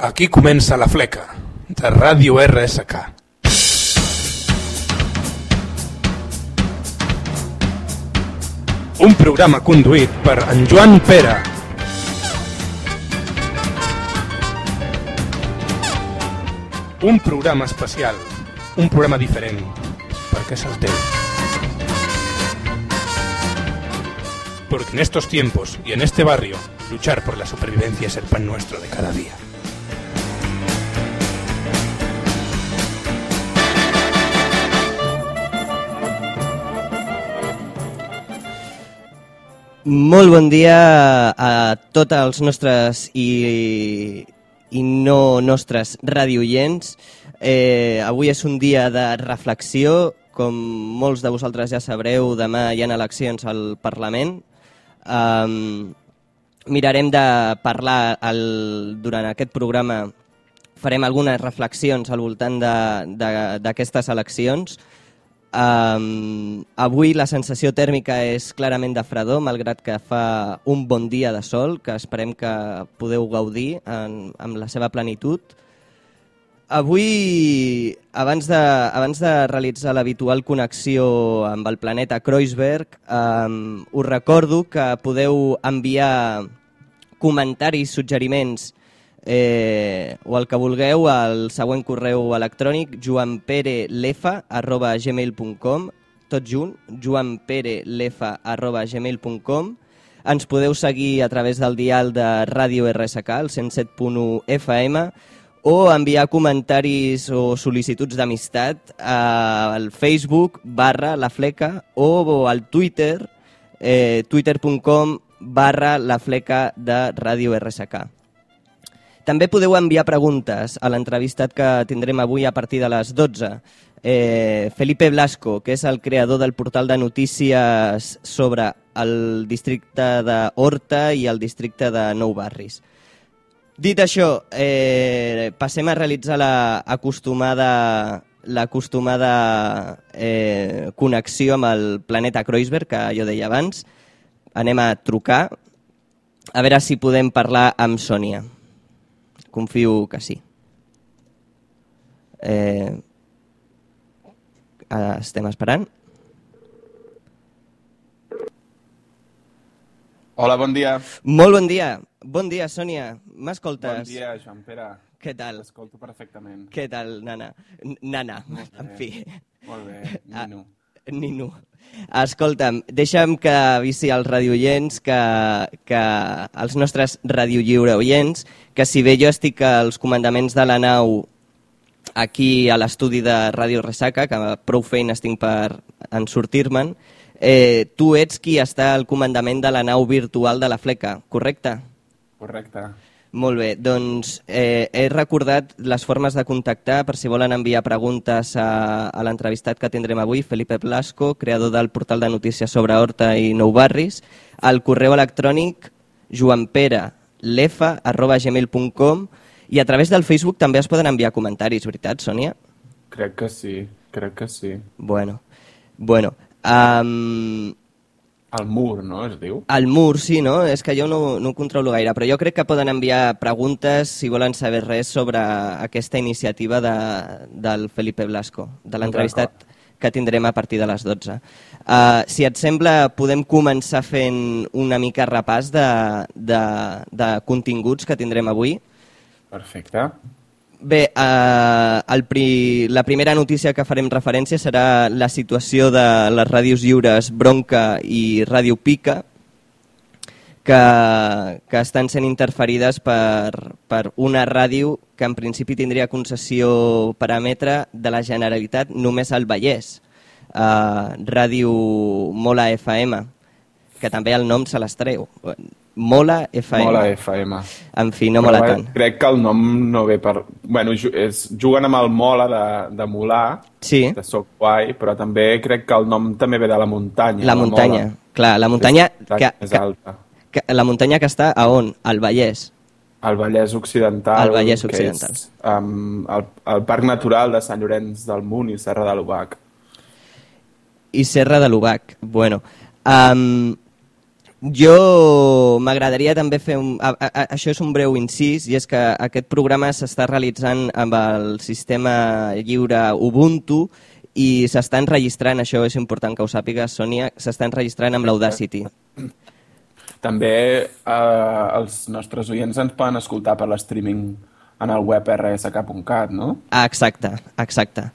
Aquí comença la fleca, de Ràdio RSK. Un programa conduït per en Pere. Un programa especial, un programa diferent, perquè és el teu. Porque en estos tiempos y en este barrio, luchar por la supervivencia es el pan nuestro de cada día. Molt bon dia a tots els nostres i, i no nostres radioients. Eh, avui és un dia de reflexió. Com molts de vosaltres ja sabreu, demà hi ha eleccions al Parlament. Um, mirarem de parlar el, durant aquest programa farem algunes reflexions al voltant d'aquestes eleccions Um, avui la sensació tèrmica és clarament de fredor, malgrat que fa un bon dia de sol, que esperem que podeu gaudir en, amb la seva plenitud. Avui, abans de, abans de realitzar l'habitual connexió amb el planeta Kreuzberg, um, us recordo que podeu enviar comentaris, suggeriments eh, o el que vulgueu al següent correu electrònic joanperelefa arroba gmail.com tot junt, joanperelefa arroba gmail.com ens podeu seguir a través del dial de Ràdio RSK, el 107.1 FM, o enviar comentaris o sol·licituds d'amistat al Facebook barra la fleca o al Twitter eh, twitter.com barra la fleca de Ràdio RSK. També podeu enviar preguntes a l'entrevistat que tindrem avui a partir de les 12. Eh, Felipe Blasco, que és el creador del portal de notícies sobre el districte de Horta i el districte de Nou Barris. Dit això, eh, passem a realitzar l'acostumada l'acostumada eh, connexió amb el planeta Kreuzberg, que jo deia abans. Anem a trucar, a veure si podem parlar amb Sònia. Confio que sí. Eh, estem esperant. Hola, bon dia. Molt bon dia. Bon dia, Sònia. M'escoltes? Bon dia, Joan Pere. Què tal? T'escolto perfectament. Què tal, nana? N nana, en fi. Molt bé, Nino. Nino. Escolta'm, deixa'm que avisi als radioients, que, que els nostres radiolliure oients, que si bé jo estic als comandaments de la nau aquí a l'estudi de Ràdio Resaca, que prou feines tinc per en sortir-me'n, eh, tu ets qui està al comandament de la nau virtual de la Fleca, correcte? Correcte. Molt bé, doncs eh, he recordat les formes de contactar per si volen enviar preguntes a, a l'entrevistat que tindrem avui, Felipe Blasco, creador del portal de notícies sobre Horta i Nou Barris, al correu electrònic joanperalefa.gmail.com i a través del Facebook també es poden enviar comentaris, veritat, Sònia? Crec que sí, crec que sí. Bueno, bueno um, el mur, no, es diu? El mur, sí, no? És que jo no, no ho controlo gaire, però jo crec que poden enviar preguntes si volen saber res sobre aquesta iniciativa de, del Felipe Blasco, de l'entrevistat que tindrem a partir de les 12. Uh, si et sembla, podem començar fent una mica repàs de, de, de continguts que tindrem avui. Perfecte. Bé, eh, el pri la primera notícia que farem referència serà la situació de les ràdios lliures Bronca i Ràdio Pica, que, que estan sent interferides per, per una ràdio que en principi tindria concessió per emetre de la Generalitat només al Vallès, eh, Ràdio Mola FM, que també el nom se l'estreu. Mola FM. Mola FM. En fi, no mola tant. Crec que el nom no ve per... Bueno, és, juguen amb el Mola de, de molar, sí. de soc guai, però també crec que el nom també ve de la muntanya. La, la muntanya, mola. clar, la muntanya... Que, més alta. Que, que, la muntanya que està a on? Al Vallès. Al Vallès Occidental. Al Vallès Occidental. És, um, el, el Parc Natural de Sant Llorenç del Munt i Serra de l'Ubac. I Serra de l'Ubac, bueno. Um, Jo m'agradaria també fer un... A, a, això és un breu incís i és que aquest programa s'està realitzant amb el sistema lliure Ubuntu i s'està enregistrant, això és important que ho sàpigues, Sònia, s'està enregistrant amb l'Audacity. També eh, els nostres oients ens poden escoltar per l'streaming en el web rsk.cat, no? Ah, exacte, exacte.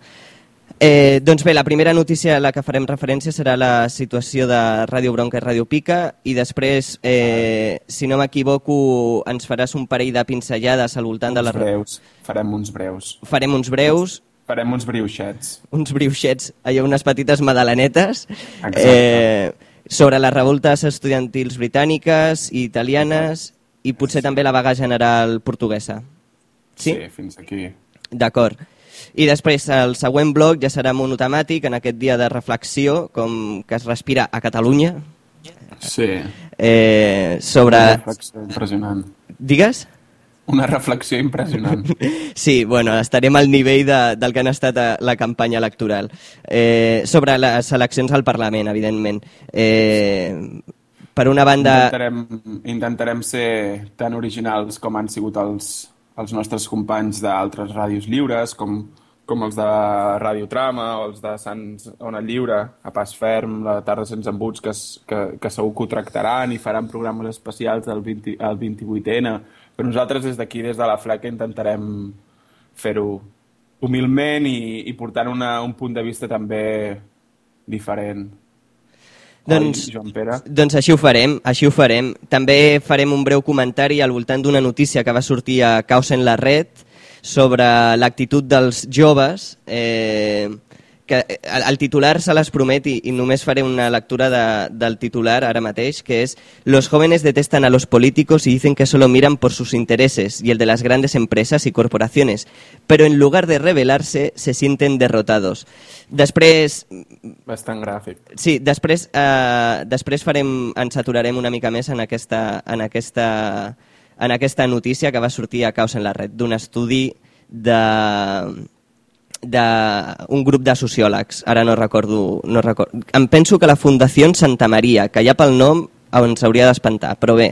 Eh, doncs bé, la primera notícia a la que farem referència serà la situació de Ràdio Bronca i Ràdio Pica i després, eh, si no m'equivoco, ens faràs un parell de pinzellades al voltant uns de la... breus. Farem uns breus. Farem uns breus, Farem uns briuixets. uns briuixets, allò, unes petites madalenetes, Exacte. eh, sobre les revoltes estudiantils britàniques i italianes i potser també la vaga general portuguesa. Sí? sí fins aquí. D'acord. I després el següent bloc ja serà monotemàtic en aquest dia de reflexió, com que es respira a Catalunya, Sí. eh, sobre... Una reflexió impressionant. Digues? Una reflexió impressionant. Sí, bueno, estarem al nivell de, del que han estat a la campanya electoral. Eh, sobre les eleccions al Parlament, evidentment. Eh, per una banda... Intentarem, intentarem ser tan originals com han sigut els, els nostres companys d'altres ràdios lliures, com, com els de Ràdio Trama o els de Sants Ona Lliure, a Pas Ferm, la tarda sense embuts, que, que, que segur que ho tractaran i faran programes especials del 20, el 28N. Però nosaltres des d'aquí, des de la fleca, intentarem fer-ho humilment i, i portant una, un punt de vista també diferent. Doncs, Oi, doncs així ho farem, així ho farem. També farem un breu comentari al voltant d'una notícia que va sortir a Caos en la Red sobre l'actitud dels joves, eh, que el, el titular se les promet i, i només faré una lectura de, del titular ara mateix, que és Los jóvenes detestan a los políticos y dicen que solo miran por sus intereses y el de las grandes empresas y corporaciones, pero en lugar de rebelarse se sienten derrotados. Després, Bastant gràfic. Sí, després, eh, després farem, ens aturarem una mica més en aquesta, en, aquesta, en aquesta notícia que va sortir a Caos en la Red, d'un estudi de d'un grup de sociòlegs, ara no recordo, no recordo. Em penso que la Fundació Santa Maria, que ja pel nom ens hauria d'espantar, però bé,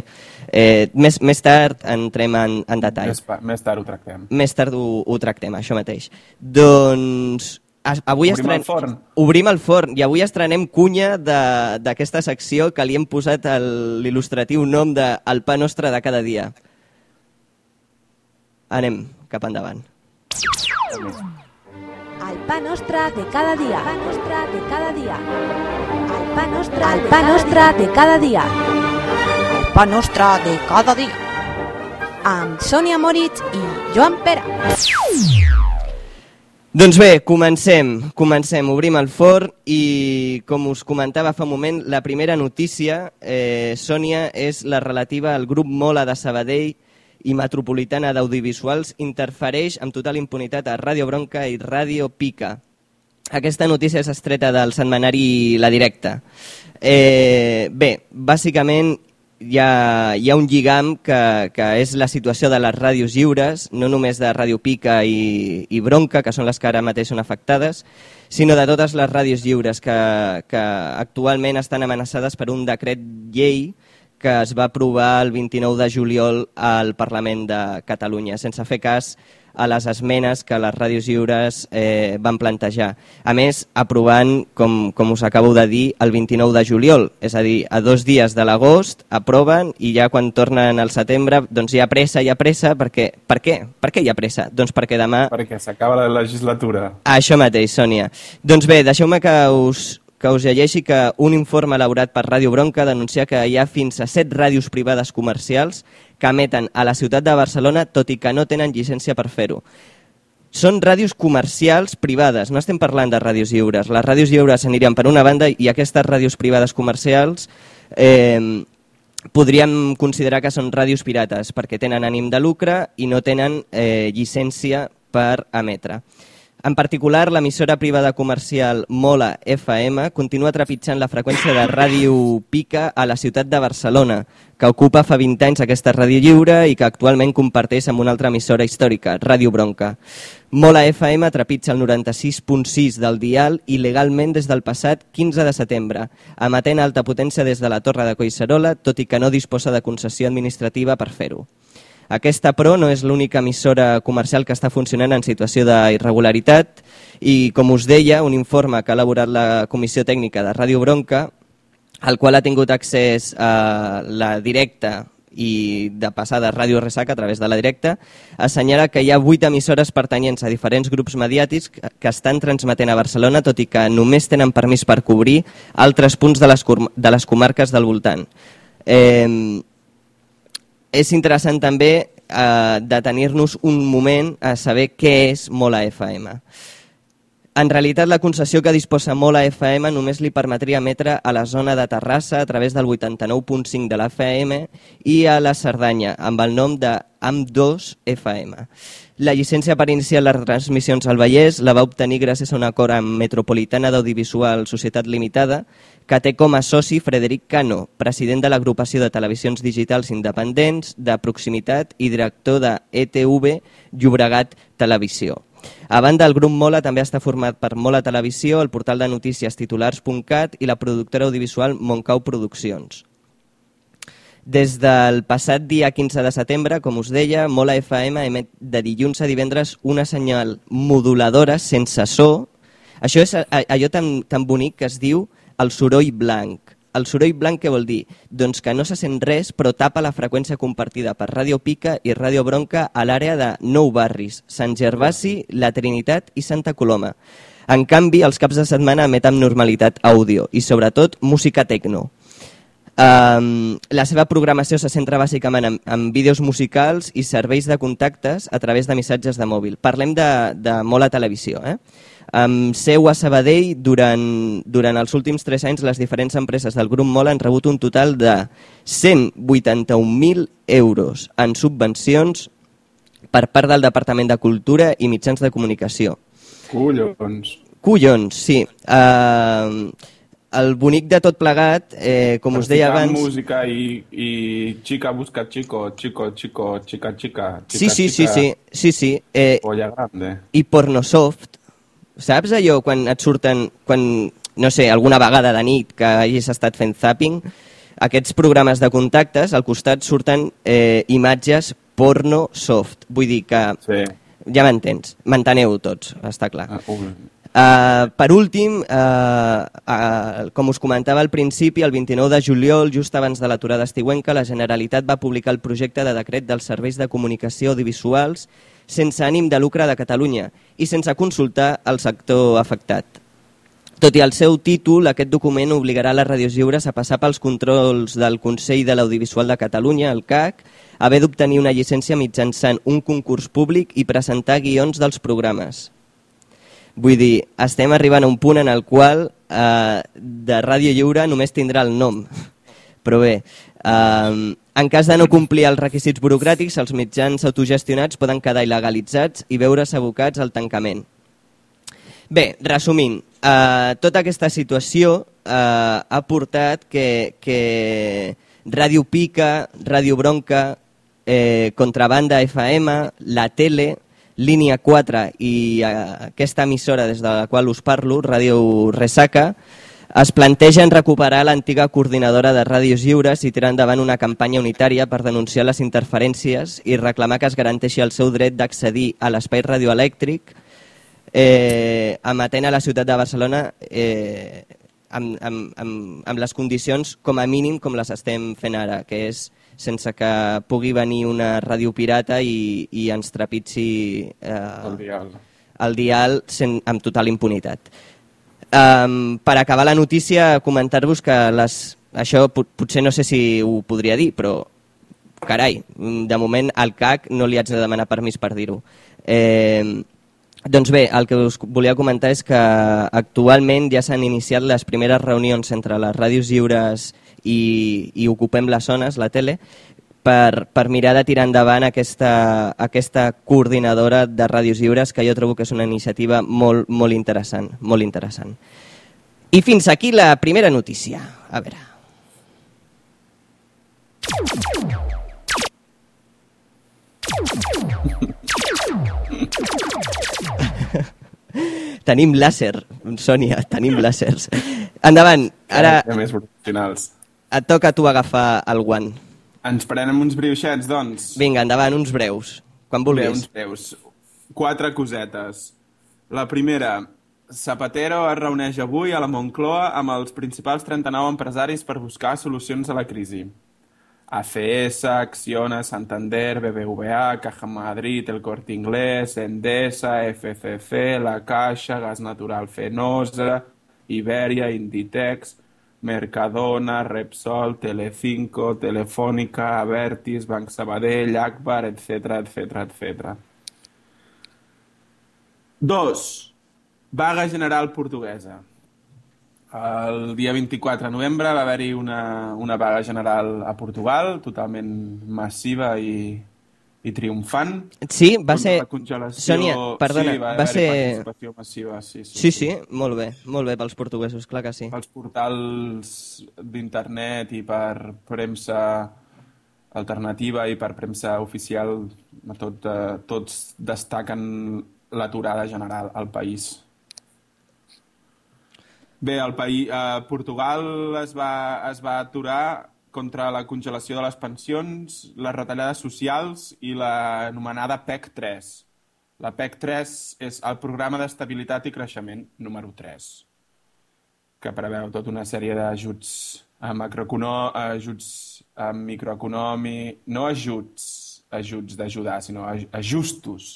eh, més, més tard entrem en, en detall. Més, més tard ho tractem. Més tard ho, ho tractem, això mateix. Doncs... Avui Obrim el forn. Obrim el forn i avui estrenem cunya de- d'aquesta secció que li hem posat el- l'il·lustratiu nom de El pa nostre de cada dia. Anem cap endavant. El pa nostre de cada dia. El pa nostre de cada dia. El pa nostre, el pa nostre de cada dia. El pa nostre de cada dia. Amb Sònia Moritz i Joan Pere. Doncs bé, comencem, comencem, obrim el forn i com us comentava fa un moment, la primera notícia, eh, Sònia, és la relativa al grup Mola de Sabadell i Metropolitana d'Audiovisuals interfereix amb total impunitat a Ràdio Bronca i Ràdio Pica. Aquesta notícia és estreta del setmanari La Directa. Eh, bé, bàsicament hi ha, hi ha un lligam que, que és la situació de les ràdios lliures, no només de Ràdio Pica i, i Bronca, que són les que ara mateix són afectades, sinó de totes les ràdios lliures que, que actualment estan amenaçades per un decret llei que es va aprovar el 29 de juliol al Parlament de Catalunya, sense fer cas a les esmenes que les ràdios lliures eh, van plantejar. A més, aprovant, com, com us acabo de dir, el 29 de juliol, és a dir, a dos dies de l'agost aproven i ja quan tornen al setembre doncs hi ha pressa, hi ha pressa, perquè... Per què? Per què hi ha pressa? Doncs perquè demà Perquè s'acaba la legislatura. això mateix, Sònia. Doncs bé, deixeu-me que us, que us llegeixi que un informe elaborat per Ràdio Bronca denuncia que hi ha fins a set ràdios privades comercials que emeten a la ciutat de Barcelona tot i que no tenen llicència per fer-ho. Són ràdios comercials privades, no estem parlant de ràdios lliures. Les ràdios lliures anirien per una banda i aquestes ràdios privades comercials eh, podríem considerar que són ràdios pirates perquè tenen ànim de lucre i no tenen eh, llicència per emetre. En particular, l'emissora privada comercial Mola FM continua trepitjant la freqüència de Ràdio Pica a la ciutat de Barcelona, que ocupa fa 20 anys aquesta ràdio lliure i que actualment comparteix amb una altra emissora històrica, Ràdio Bronca. Mola FM trepitja el 96.6 del dial il·legalment des del passat 15 de setembre, emetent alta potència des de la Torre de Collserola, tot i que no disposa de concessió administrativa per fer-ho. Aquesta, però, no és l'única emissora comercial que està funcionant en situació d'irregularitat i, com us deia, un informe que ha elaborat la Comissió Tècnica de Ràdio Bronca, al qual ha tingut accés a la directa i de passada Ràdio Ressaca a través de la directa, assenyala que hi ha vuit emissores pertanyents a diferents grups mediàtics que estan transmetent a Barcelona, tot i que només tenen permís per cobrir altres punts de les, de les comarques del voltant. Eh, és interessant també eh, detenir-nos un moment a saber què és Mola FM. En realitat, la concessió que disposa Mola FM només li permetria emetre a la zona de Terrassa a través del 89.5 de la FM i a la Cerdanya, amb el nom de AM2 FM. La llicència per iniciar les transmissions al Vallès la va obtenir gràcies a un acord amb Metropolitana d'Audiovisual Societat Limitada, que té com a soci Frederic Cano, president de l'agrupació de televisions digitals independents, de proximitat i director de ETV Llobregat Televisió. A banda, el grup Mola també està format per Mola Televisió, el portal de notícies titulars.cat i la productora audiovisual Montcau Produccions. Des del passat dia 15 de setembre, com us deia, Mola FM emet de dilluns a divendres una senyal moduladora sense so. Això és allò tan, tan bonic que es diu el soroll blanc. El soroll blanc què vol dir? Doncs que no se sent res però tapa la freqüència compartida per Ràdio Pica i Ràdio Bronca a l'àrea de Nou Barris, Sant Gervasi, La Trinitat i Santa Coloma. En canvi, els caps de setmana emet amb normalitat àudio i sobretot música tecno. Um, la seva programació se centra bàsicament en, en vídeos musicals i serveis de contactes a través de missatges de mòbil. Parlem de, de molt a televisió. Eh? Amb seu a Sabadell, durant, durant els últims tres anys, les diferents empreses del grup MOL han rebut un total de 181.000 euros en subvencions per part del Departament de Cultura i Mitjans de Comunicació. Collons. Collons, sí. Uh, el bonic de tot plegat, eh, com us deia abans... música i, i chica busca chico, chico, chico, chica, chica, chica, sí, sí, chica, sí, sí, sí, sí. Eh, polla grande. I Pornosoft, saps allò quan et surten, quan, no sé, alguna vegada de nit que hagis estat fent zapping, aquests programes de contactes, al costat surten eh, imatges porno soft. Vull dir que... Sí. Ja m'entens, m'enteneu tots, està clar. Ah. Uh, per últim, uh, uh, com us comentava al principi, el 29 de juliol, just abans de l'aturada estiuenca, la Generalitat va publicar el projecte de decret dels serveis de comunicació audiovisuals sense ànim de lucre de Catalunya i sense consultar el sector afectat. Tot i el seu títol, aquest document obligarà les ràdios lliures a passar pels controls del Consell de l'Audiovisual de Catalunya, el CAC, haver d'obtenir una llicència mitjançant un concurs públic i presentar guions dels programes. Vull dir, estem arribant a un punt en el qual eh, de Ràdio Lliure només tindrà el nom. Però bé, eh, en cas de no complir els requisits burocràtics, els mitjans autogestionats poden quedar il·legalitzats i veure's abocats al tancament. Bé, resumint, eh, tota aquesta situació eh, ha portat que, que Ràdio Pica, Ràdio Bronca, eh, Contrabanda FM, la tele, Línia 4 i eh, aquesta emissora des de la qual us parlo, Ràdio Resaca, es plantegen recuperar l'antiga coordinadora de ràdios lliures i tirar endavant una campanya unitària per denunciar les interferències i reclamar que es garanteixi el seu dret d'accedir a l'espai radioelèctric eh, emetent a la ciutat de Barcelona eh, amb, amb, amb, amb les condicions com a mínim com les estem fent ara, que és sense que pugui venir una ràdio pirata i, i ens trepitgi eh, El dial. el dial sen, amb total impunitat. Um, per acabar la notícia, comentar-vos que les, això pot, potser no sé si ho podria dir, però carai, de moment al CAC no li haig de demanar permís per dir-ho. Eh, doncs bé, el que us volia comentar és que actualment ja s'han iniciat les primeres reunions entre les ràdios lliures i, i ocupem les zones, la tele, per, per mirar de tirar endavant aquesta, aquesta coordinadora de ràdios lliures que jo trobo que és una iniciativa molt, molt interessant, molt interessant. I fins aquí la primera notícia. A veure. tenim làser, Sònia, tenim làsers. Endavant, ara Ara... més et toca a tu agafar el guant. Ens prenem uns brioixets, doncs? Vinga, endavant, uns breus, quan Bé, vulguis. uns breus. Quatre cosetes. La primera, Zapatero es reuneix avui a la Moncloa amb els principals 39 empresaris per buscar solucions a la crisi. ACS, Acciona, Santander, BBVA, Caja Madrid, El Corte Inglés, Endesa, FCC, La Caixa, Gas Natural Fenosa, Iberia, Inditex, Mercadona, Repsol, Telecinco, Telefònica, Avertis, Banc Sabadell, Akbar, etc etc etc. Dos, vaga general portuguesa. El dia 24 de novembre va haver-hi una, una vaga general a Portugal, totalment massiva i, i triomfant. Sí, va ser... La congelació... Sònia, perdona, sí, va, va ser... participació massiva, sí, sí. Sí, sí, molt bé, molt bé pels portuguesos, clar que sí. pels portals d'internet i per premsa alternativa i per premsa oficial tot, eh, tots destaquen l'aturada general al país. Bé, el país, eh, Portugal es va, es va aturar contra la congelació de les pensions, les retallades socials i l'anomenada PEC 3. La PEC 3 és el Programa d'Estabilitat i Creixement número 3 que preveu tota una sèrie d'ajuts a macroeconò... ajuts a microeconòmic... No ajuts, ajuts d'ajudar, sinó aj- ajustos.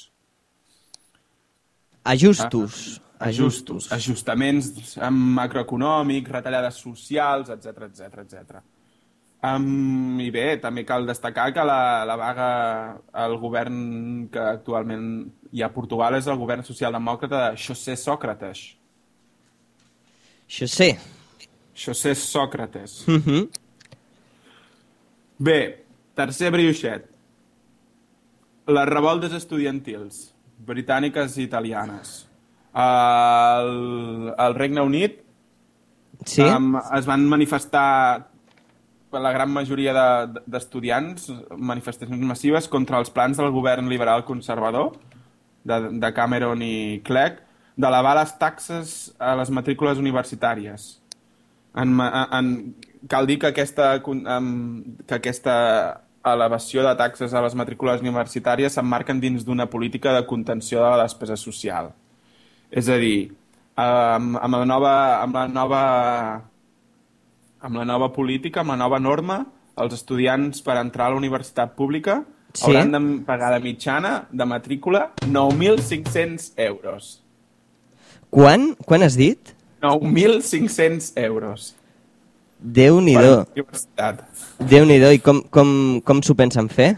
Ajustos. Ajustos. Ajustaments macroeconòmics, retallades socials, etc etc etc. Um, I bé, també cal destacar que la, la vaga, el govern que actualment hi ha a Portugal és el govern socialdemòcrata de José Sócrates. Això sé. José Sócrates. Uh -huh. Bé, tercer brioixet. Les revoltes estudiantils, britàniques i italianes. Al, al Regne Unit Sí? um, es van manifestar per la gran majoria de- d'estudiants, manifestacions massives contra els plans del govern liberal conservador de, de Cameron i Clegg d'elevar les taxes a les matrícules universitàries. En, en, cal dir que aquesta, que aquesta elevació de taxes a les matrícules universitàries s'emmarquen dins d'una política de contenció de la despesa social. És a dir, amb, amb, la nova, amb, la nova, amb la nova política, amb la nova norma, els estudiants per entrar a la universitat pública Sí. hauran de pagar de mitjana de matrícula 9.500 euros. Quan? Quan has dit? 9.500 euros. Déu-n'hi-do. Déu-n'hi-do. I com, com, com s'ho pensen fer?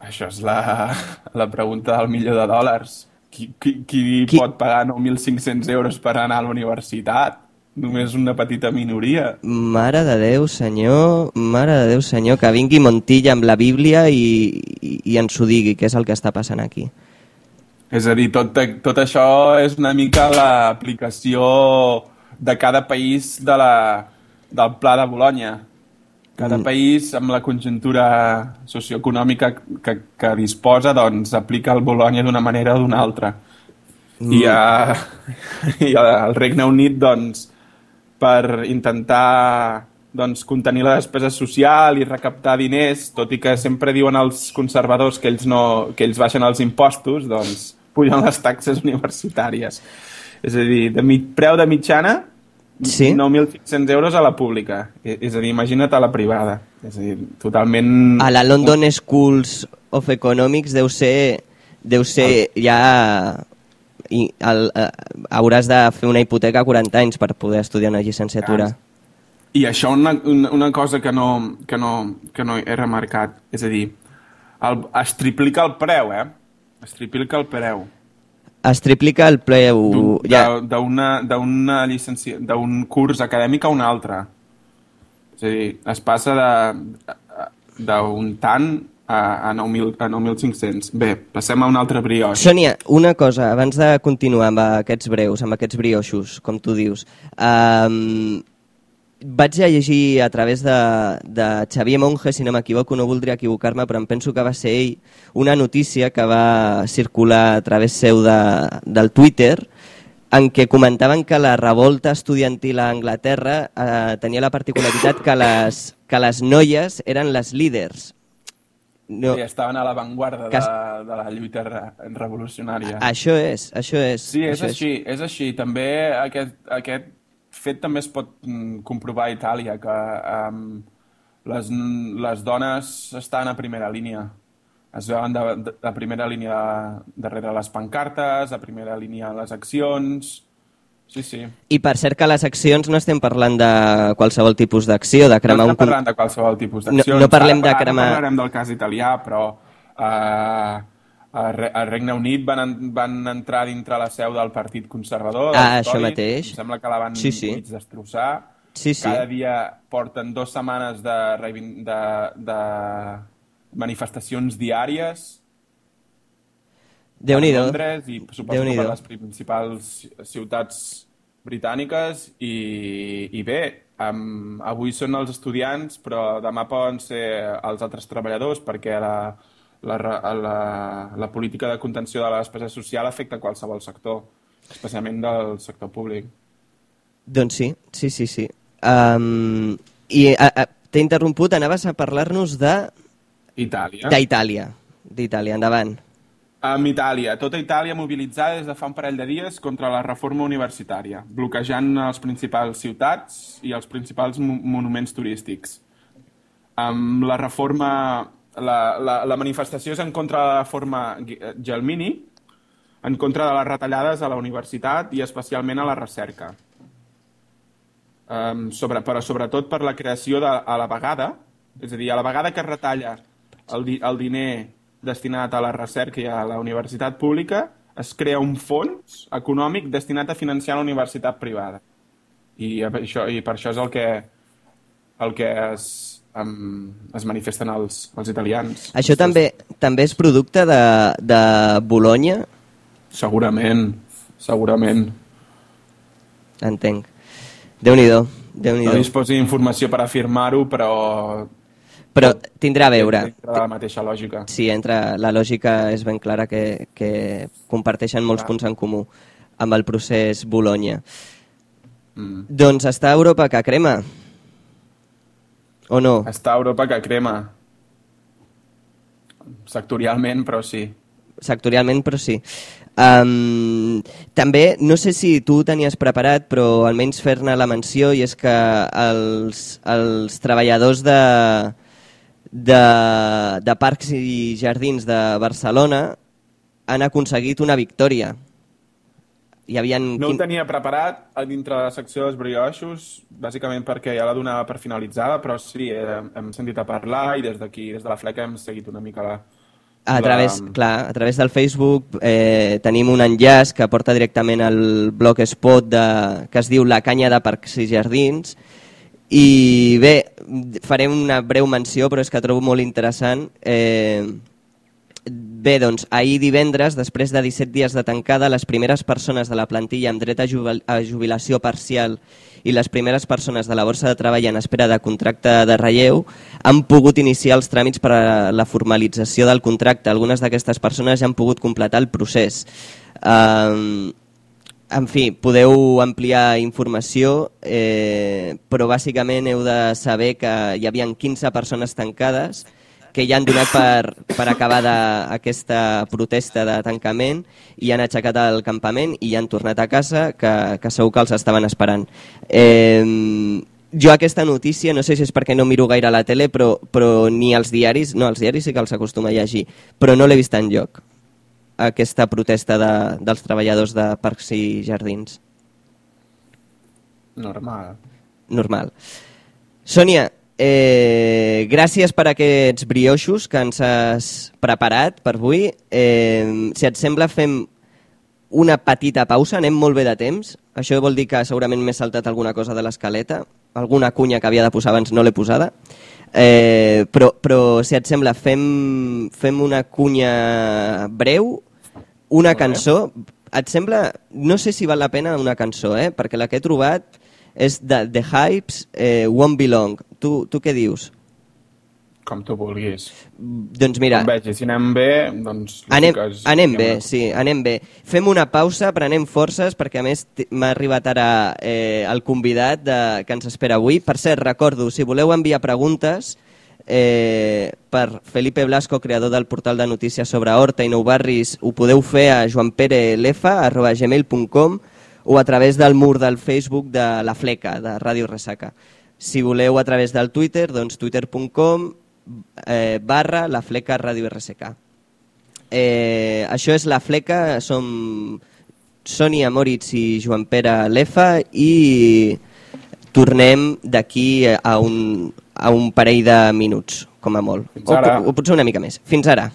Això és la, la pregunta del milió de dòlars. Qui, qui, qui, Qui- pot pagar 9.500 euros per anar a la universitat? Només una petita minoria. Mare de Déu, senyor, mare de Déu, senyor, que vingui Montilla amb la Bíblia i, i, i ens ho digui, què és el que està passant aquí. És a dir, tot, tot això és una mica l'aplicació de cada país de la, del Pla de Bologna. Cada mm. país, amb la conjuntura socioeconòmica que, que disposa, doncs aplica el Bologna d'una manera o d'una altra. Mm. I, a, I al Regne Unit, doncs, per intentar doncs, contenir la despesa social i recaptar diners, tot i que sempre diuen els conservadors que ells, no, que ells baixen els impostos, doncs pugen les taxes universitàries. És a dir, de mit, preu de mitjana, Sí? 9.500 euros a la pública. I- És a dir, imagina't a la privada. És a dir, totalment... A la London Schools of Economics deu ser, deu ser ja... I el, eh, hauràs de fer una hipoteca a 40 anys per poder estudiar una llicenciatura. I això una, una, una cosa que no, que, no, que no he remarcat, és a dir, el, es triplica el preu, eh? Es triplica el preu. Es triplica el preu... d'un- Ja, llicència d'un curs acadèmic a un altre. És a dir, es passa d'un tant a, a 9.000 a 9.500. Bé, passem a un altre brioix. Sònia, una cosa, abans de continuar amb aquests breus, amb aquests brioixos, com tu dius, um, vaig a llegir a través de, de Xavier Monge, si no m'equivoco, no voldria equivocar-me, però em penso que va ser ell, una notícia que va circular a través seu de, del Twitter, en què comentaven que la revolta estudiantil a Anglaterra eh, tenia la particularitat que les, que les noies eren les líders. No. Sí, estaven a l'avantguarda Que de, de la lluita re revolucionària. Això és, això és. Sí, és així, és així. També aquest, aquest fet també es pot mm, comprovar a Itàlia, que um, les, les dones estan a primera línia. Es veuen de, de, de primera línia darrere les pancartes, a primera línia a les accions... Sí, sí. I per cert que les accions no estem parlant de qualsevol tipus d'acció, de cremar no un... estem parlant de qualsevol tipus No- d'accions. no parlem de cremar- Ara parlarem del cas italià, però uh, a, Re a Regne Unit van, van entrar dintre la seu del Partit Conservador. Ah, això mateix. Em sembla que la van Sí, sí. destrossar. Sí, sí. Cada dia porten dues setmanes de, de, de manifestacions diàries Déu-n'hi-do. a Londres i suposo que per les principals ciutats britàniques i, i bé, um, avui són els estudiants però demà poden ser els altres treballadors perquè la, la, la, la política de contenció de la despesa social afecta qualsevol sector, especialment del sector públic. Doncs sí, sí, sí, sí. Um, I t'he interromput, anaves a parlar-nos de Itàlia. d'Itàlia. D'Itàlia, endavant. Amb Itàlia, tota Itàlia mobilitzada des de fa un parell de dies contra la reforma universitària, bloquejant les principals ciutats i els principals mo monuments turístics. Amb la reforma... La, la, la manifestació és en contra de la reforma Ghi- Gelmini, en contra de les retallades a la universitat i especialment a la recerca. Um, sobre, però sobretot per la creació de, a la vegada, és a dir, a la vegada que es retalla el, di, el diner destinat a la recerca i a la universitat pública, es crea un fons econòmic destinat a financiar la universitat privada. I, això, i per això és el que, el que es, um, es manifesten els, els italians. Això també també és producte de, de Bologna, Segurament, segurament. entenc. Déu-n'hi-do, déu No disposi d'informació per afirmar-ho, però... Però tindrà a veure. De la mateixa lògica. Sí, entre la lògica és ben clara que, que comparteixen molts punts en comú amb el procés Bologna. Mm. Doncs està Europa que crema. O no? Està Europa que crema. Sectorialment, però sí. sectorialment, però sí. Um, també, no sé si tu tenies preparat, però almenys fer-ne la menció, i és que els, els treballadors de, de, de Parcs i Jardins de Barcelona han aconseguit una victòria. Hi havia... No ho tenia preparat a dintre de la secció dels brioixos, bàsicament perquè ja la donava per finalitzada, però sí, hem, hem sentit a parlar i des d'aquí, des de la fleca, hem seguit una mica la... A la- través, clar, a través del Facebook eh, tenim un enllaç que porta directament al blog spot de, que es diu La canya de Parcs i Jardins i bé, farem una breu menció però és que trobo molt interessant eh, Bé, doncs, ahir divendres, després de 17 dies de tancada, les primeres persones de la plantilla amb dret a, jubil a jubilació parcial i les primeres persones de la borsa de treball en espera de contracte de relleu han pogut iniciar els tràmits per a la formalització del contracte. Algunes d'aquestes persones ja han pogut completar el procés. Um, en fi, podeu ampliar informació, eh, però bàsicament heu de saber que hi havia 15 persones tancades que ja han donat per, per acabada aquesta protesta de tancament i han aixecat el campament i han tornat a casa, que, que segur que els estaven esperant. Eh, jo aquesta notícia, no sé si és perquè no miro gaire la tele, però, però ni els diaris, no, els diaris sí que els acostuma a llegir, però no l'he vist enlloc aquesta protesta de, dels treballadors de parcs i jardins? Normal. Normal. Sònia, eh, gràcies per aquests brioixos que ens has preparat per avui. Eh, si et sembla, fem una petita pausa, anem molt bé de temps. Això vol dir que segurament m'he saltat alguna cosa de l'escaleta, alguna cunya que havia de posar abans no l'he posada. Eh, però, però, si et sembla, fem, fem una cunya breu una cançó. Et sembla... No sé si val la pena una cançó, eh? perquè la que he trobat és de The Hypes, eh, Won't Belong. Tu, tu què dius? Com tu vulguis. Doncs mira... Com vegi, si anem bé, doncs... Anem, és, anem bé, una... sí, anem bé. Fem una pausa, prenem forces, perquè a més m'ha arribat ara eh, el convidat de, que ens espera avui. Per cert, recordo, si voleu enviar preguntes, eh, per Felipe Blasco, creador del portal de notícies sobre Horta i Nou Barris, ho podeu fer a joanperelefa.gmail.com o a través del mur del Facebook de La Fleca, de Ràdio Ressaca. Si voleu a través del Twitter, doncs twitter.com eh, barra La Fleca Ràdio RSK. Eh, això és La Fleca, som Sònia Moritz i Joan Pere Lefa i tornem d'aquí a un a un parell de minuts, com a molt. O, o potser una mica més. Fins ara.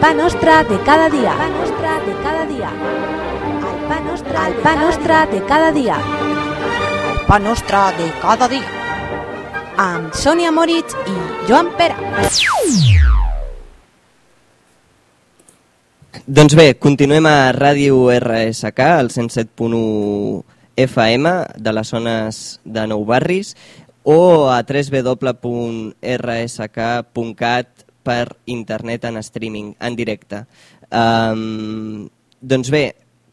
Pa nostre de cada dia. El pa nostre de cada dia. El pa nostre, el pa nostre de cada dia. El pa nostre de cada dia. Amb Sònia Moritz i Joan Pera. Doncs bé, continuem a Ràdio RSK, al 107.1 FM de les zones de Nou Barris o a www.rsk.cat per internet en streaming, en directe. Um, doncs bé,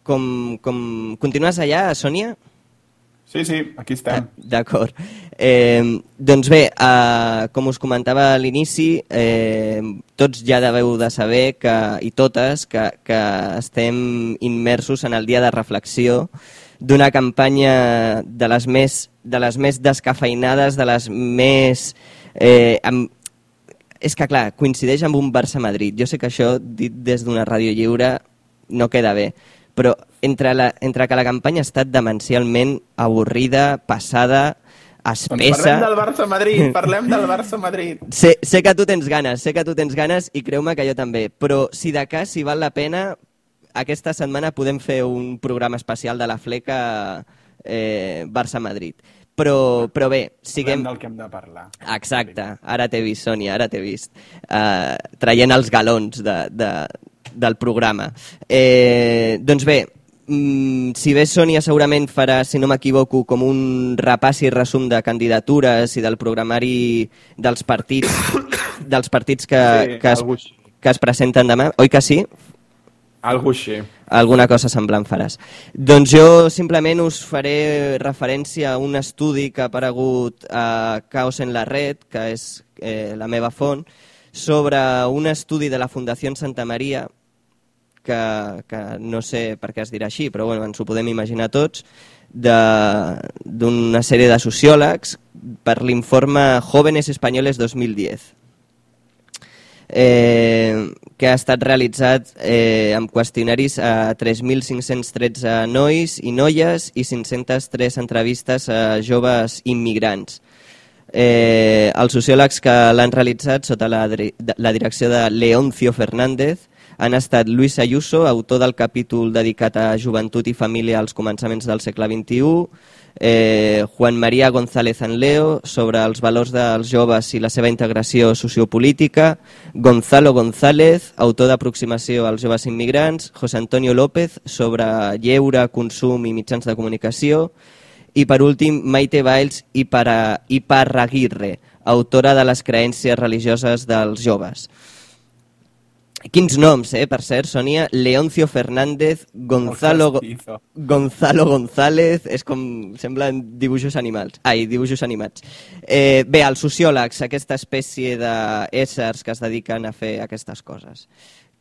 com, com... continues allà, Sònia? Sí, sí, aquí estem. D'acord. Eh, doncs bé, eh, com us comentava a l'inici, eh, tots ja deveu de saber que, i totes que, que estem immersos en el dia de reflexió d'una campanya de les més, de les més descafeinades, de les més... Eh, amb, és que, clar, coincideix amb un Barça-Madrid. Jo sé que això, dit des d'una ràdio lliure, no queda bé, però entre, la, entre que la campanya ha estat demencialment avorrida, passada, Doncs espessa... parlem del Barça-Madrid, parlem del Barça-Madrid. Sé, sé que tu tens ganes, sé que tu tens ganes i creu-me que jo també, però si de cas, si val la pena, aquesta setmana podem fer un programa especial de la fleca eh, Barça-Madrid. Però, però bé, Siguem... siguem... del que hem de parlar. Exacte, ara t'he vist, Sònia, ara t'he vist. Uh, traient els galons de, de, del programa. Eh, doncs bé, mm, si bé Sònia segurament farà, si no m'equivoco, com un repàs i resum de candidatures i del programari dels partits, dels partits que, Sí, que, es, que es presenten demà. Oi que sí? Algo així. alguna cosa semblant faràs. Doncs jo simplement us faré referència a un estudi que ha aparegut a Caos en la Red, que és eh, la meva font, sobre un estudi de la Fundació Santa Maria, que, que no sé per què es dirà així, però bueno, ens ho podem imaginar tots, d'una sèrie de sociòlegs per l'informe Jóvenes Españoles 2010 eh, que ha estat realitzat eh, amb qüestionaris a 3.513 nois i noies i 503 entrevistes a joves immigrants. Eh, els sociòlegs que l'han realitzat sota la, la direcció de Leoncio Fernández han estat Luis Ayuso, autor del capítol dedicat a joventut i família als començaments del segle XXI, eh, Juan María González Anleo sobre els valors dels joves i la seva integració sociopolítica, Gonzalo González, autor d'aproximació als joves immigrants, José Antonio López sobre lleure, consum i mitjans de comunicació, i per últim Maite Valls i, Parraguirre, autora de les creències religioses dels joves. Quins noms, eh, per cert, Sònia? Leoncio Fernández, Gonzalo. Gonzalo González, és com... semblen dibuixos animals. Ai, dibuixos animats. Eh, bé, els sociòlegs, aquesta espècie d'éssers que es dediquen a fer aquestes coses.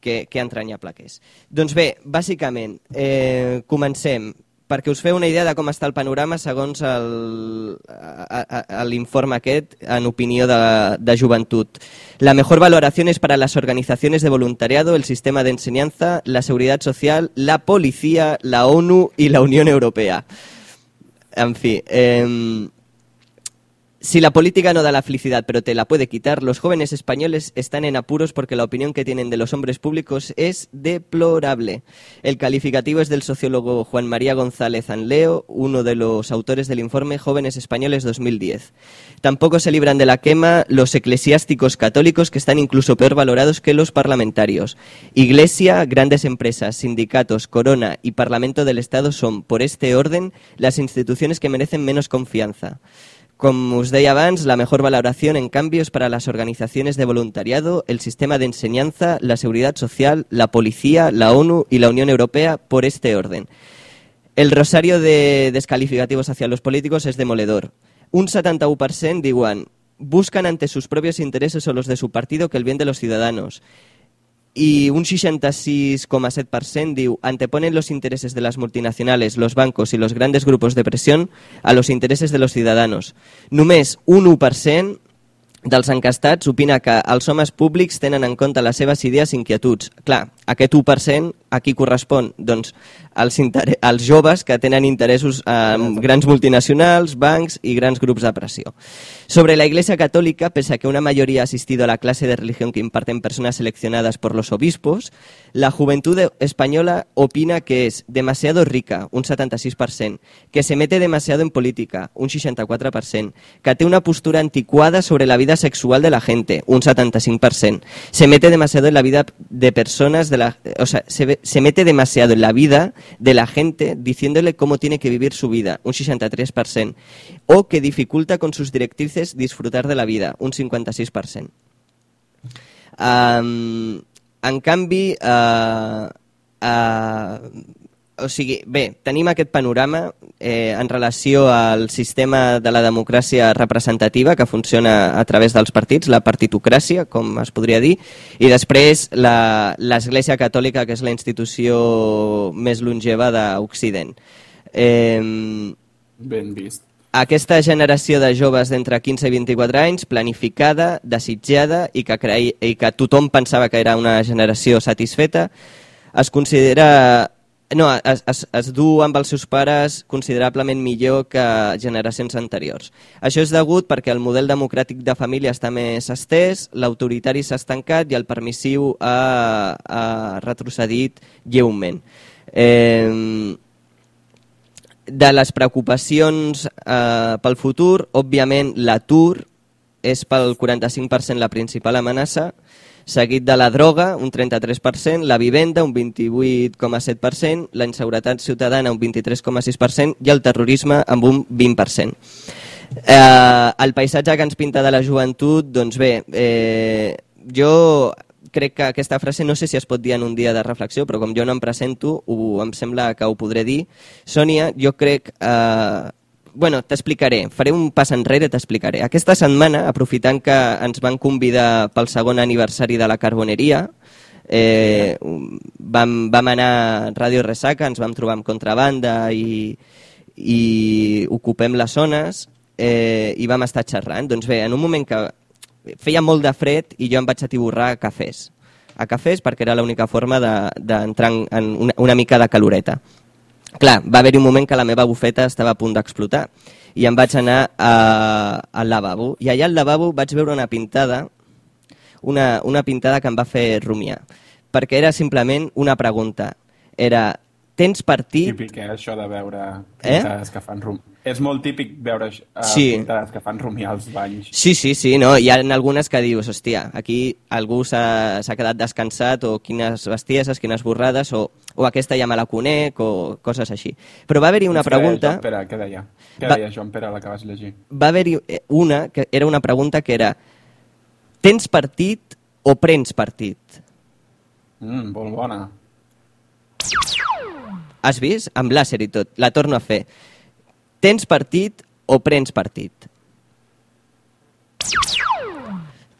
Que, que entranyable que és. Doncs bé, bàsicament, eh, comencem perquè us feu una idea de com està el panorama segons l'informe aquest en opinió de, de joventut. La mejor valoración es para las organizaciones de voluntariado, el sistema de enseñanza, la seguridad social, la policía, la ONU y la Unión Europea. En fin, em, si la política no da la felicidad pero te la puede quitar, los jóvenes españoles están en apuros porque la opinión que tienen de los hombres públicos es deplorable. El calificativo es del sociólogo Juan María González Anleo, uno de los autores del informe Jóvenes Españoles 2010. Tampoco se libran de la quema los eclesiásticos católicos que están incluso peor valorados que los parlamentarios. Iglesia, grandes empresas, sindicatos, corona y Parlamento del Estado son, por este orden, las instituciones que merecen menos confianza. Com us deia la mejor valoración, en cambio, es para las organizaciones de voluntariado, el sistema de enseñanza, la seguridad social, la policía, la ONU y la Unión Europea por este orden. El rosario de descalificativos hacia los políticos es demoledor. Un 71% diuen buscan ante sus propios intereses o los de su partido que el bien de los ciudadanos. Y un 66,7% diu anteponen los intereses de las multinacionales, los bancos y los grandes grupos de presión a los intereses de los ciudadanos. Només un 1% dels encastats opina que els homes públics tenen en compte les seves idees i inquietuds. Clar, aquest 1% a qui correspon? Doncs als, als joves que tenen interessos en grans multinacionals, bancs y grans grupos de pressió. Sobre la Iglesia Católica, pese a que una mayoría ha asistido a la clase de religión que imparten personas seleccionadas por los obispos, la juventud española opina que es demasiado rica, un 76%, que se mete demasiado en política, un 64%, que té una postura anticuada sobre la vida sexual de la gente, un 75%, se mete demasiado en la vida de personas, de la, o sea, se, ve- se mete demasiado en la vida de la gente diciéndole cómo tiene que vivir su vida, un 63%, o que dificulta con sus directrices disfrutar de la vida, un 56%. Um, en canvi, uh, o sigui, bé, tenim aquest panorama eh, en relació al sistema de la democràcia representativa que funciona a través dels partits, la partitocràcia, com es podria dir, i després la- l'Església Catòlica, que és la institució més longeva d'Occident. Eh, Ben vist. aquesta generació de joves d'entre 15 i 24 anys, planificada, desitjada i que, creia, i que tothom pensava que era una generació satisfeta, es considera... No, es, es, es du amb els seus pares considerablement millor que generacions anteriors. Això és degut perquè el model democràtic de família està més estès, l'autoritari s'ha estancat i el permissiu ha, ha retrocedit lleument. Eh, de les preocupacions eh, pel futur, òbviament l'atur és pel 45% la principal amenaça, seguit de la droga, un 33%, la vivenda, un 28,7%, la inseguretat ciutadana, un 23,6% i el terrorisme, amb un 20%. Eh, el paisatge que ens pinta de la joventut, doncs bé, eh, jo crec que aquesta frase no sé si es pot dir en un dia de reflexió, però com jo no em presento, ho, em sembla que ho podré dir. Sònia, jo crec... Eh, bueno, t'explicaré, faré un pas enrere t'explicaré. Aquesta setmana, aprofitant que ens van convidar pel segon aniversari de la Carboneria, eh, vam, vam anar a Ràdio Resaca, ens vam trobar amb contrabanda i, i ocupem les zones eh, i vam estar xerrant. Doncs bé, en un moment que feia molt de fred i jo em vaig atiborrar a cafès. A cafès perquè era l'única forma d'entrar de, en una, una mica de caloreta. Clar, va haver-hi un moment que la meva bufeta estava a punt d'explotar i em vaig anar a, al lavabo. I allà al lavabo vaig veure una pintada, una, una pintada que em va fer rumiar, perquè era simplement una pregunta. Era, tens partit... Típic, eh, això de veure Eh? pintades que fan rum. És molt típic veure uh, Sí. pintades que fan rumiar als banys. Sí, sí, sí, no? hi ha algunes que dius, hòstia, aquí algú s'ha quedat descansat o quines bestieses, quines borrades, o, o aquesta ja me la conec, o coses així. Però va haver-hi una pregunta... Joan Pere, què deia? Què Va- deia Joan Pere, la que vas llegir? va haver-hi eh, una que era una pregunta que era tens partit o prens partit? Mm, molt bona. Has vist? Amb làser i tot. La torno a fer. Tens partit o prens partit?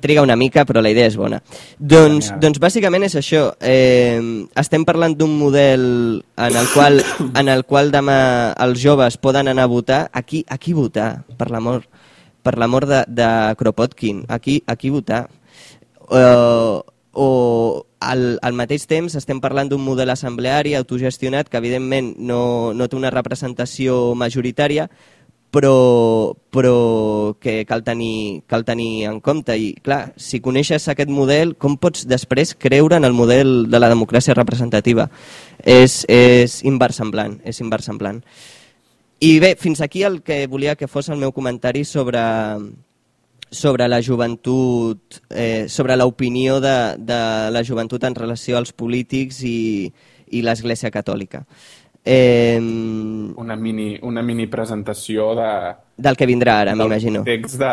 Triga una mica, però la idea és bona. Doncs, doncs bàsicament és això. Eh, estem parlant d'un model en el qual, en el qual demà els joves poden anar a votar. Aquí, aquí votar, per l'amor per l'amor de, de Kropotkin. Aquí, aquí votar. Eh, o al, al mateix temps estem parlant d'un model assembleari autogestionat que evidentment no, no té una representació majoritària però, però que cal tenir, cal tenir en compte. I clar, si coneixes aquest model com pots després creure en el model de la democràcia representativa? És, és inversemblant és inversemblant. I bé, fins aquí el que volia que fos el meu comentari sobre, sobre la joventut, eh, sobre l'opinió de, de la joventut en relació als polítics i, i l'Església Catòlica. Eh, Una mini, una mini presentació de, del que vindrà ara, m'imagino. context de,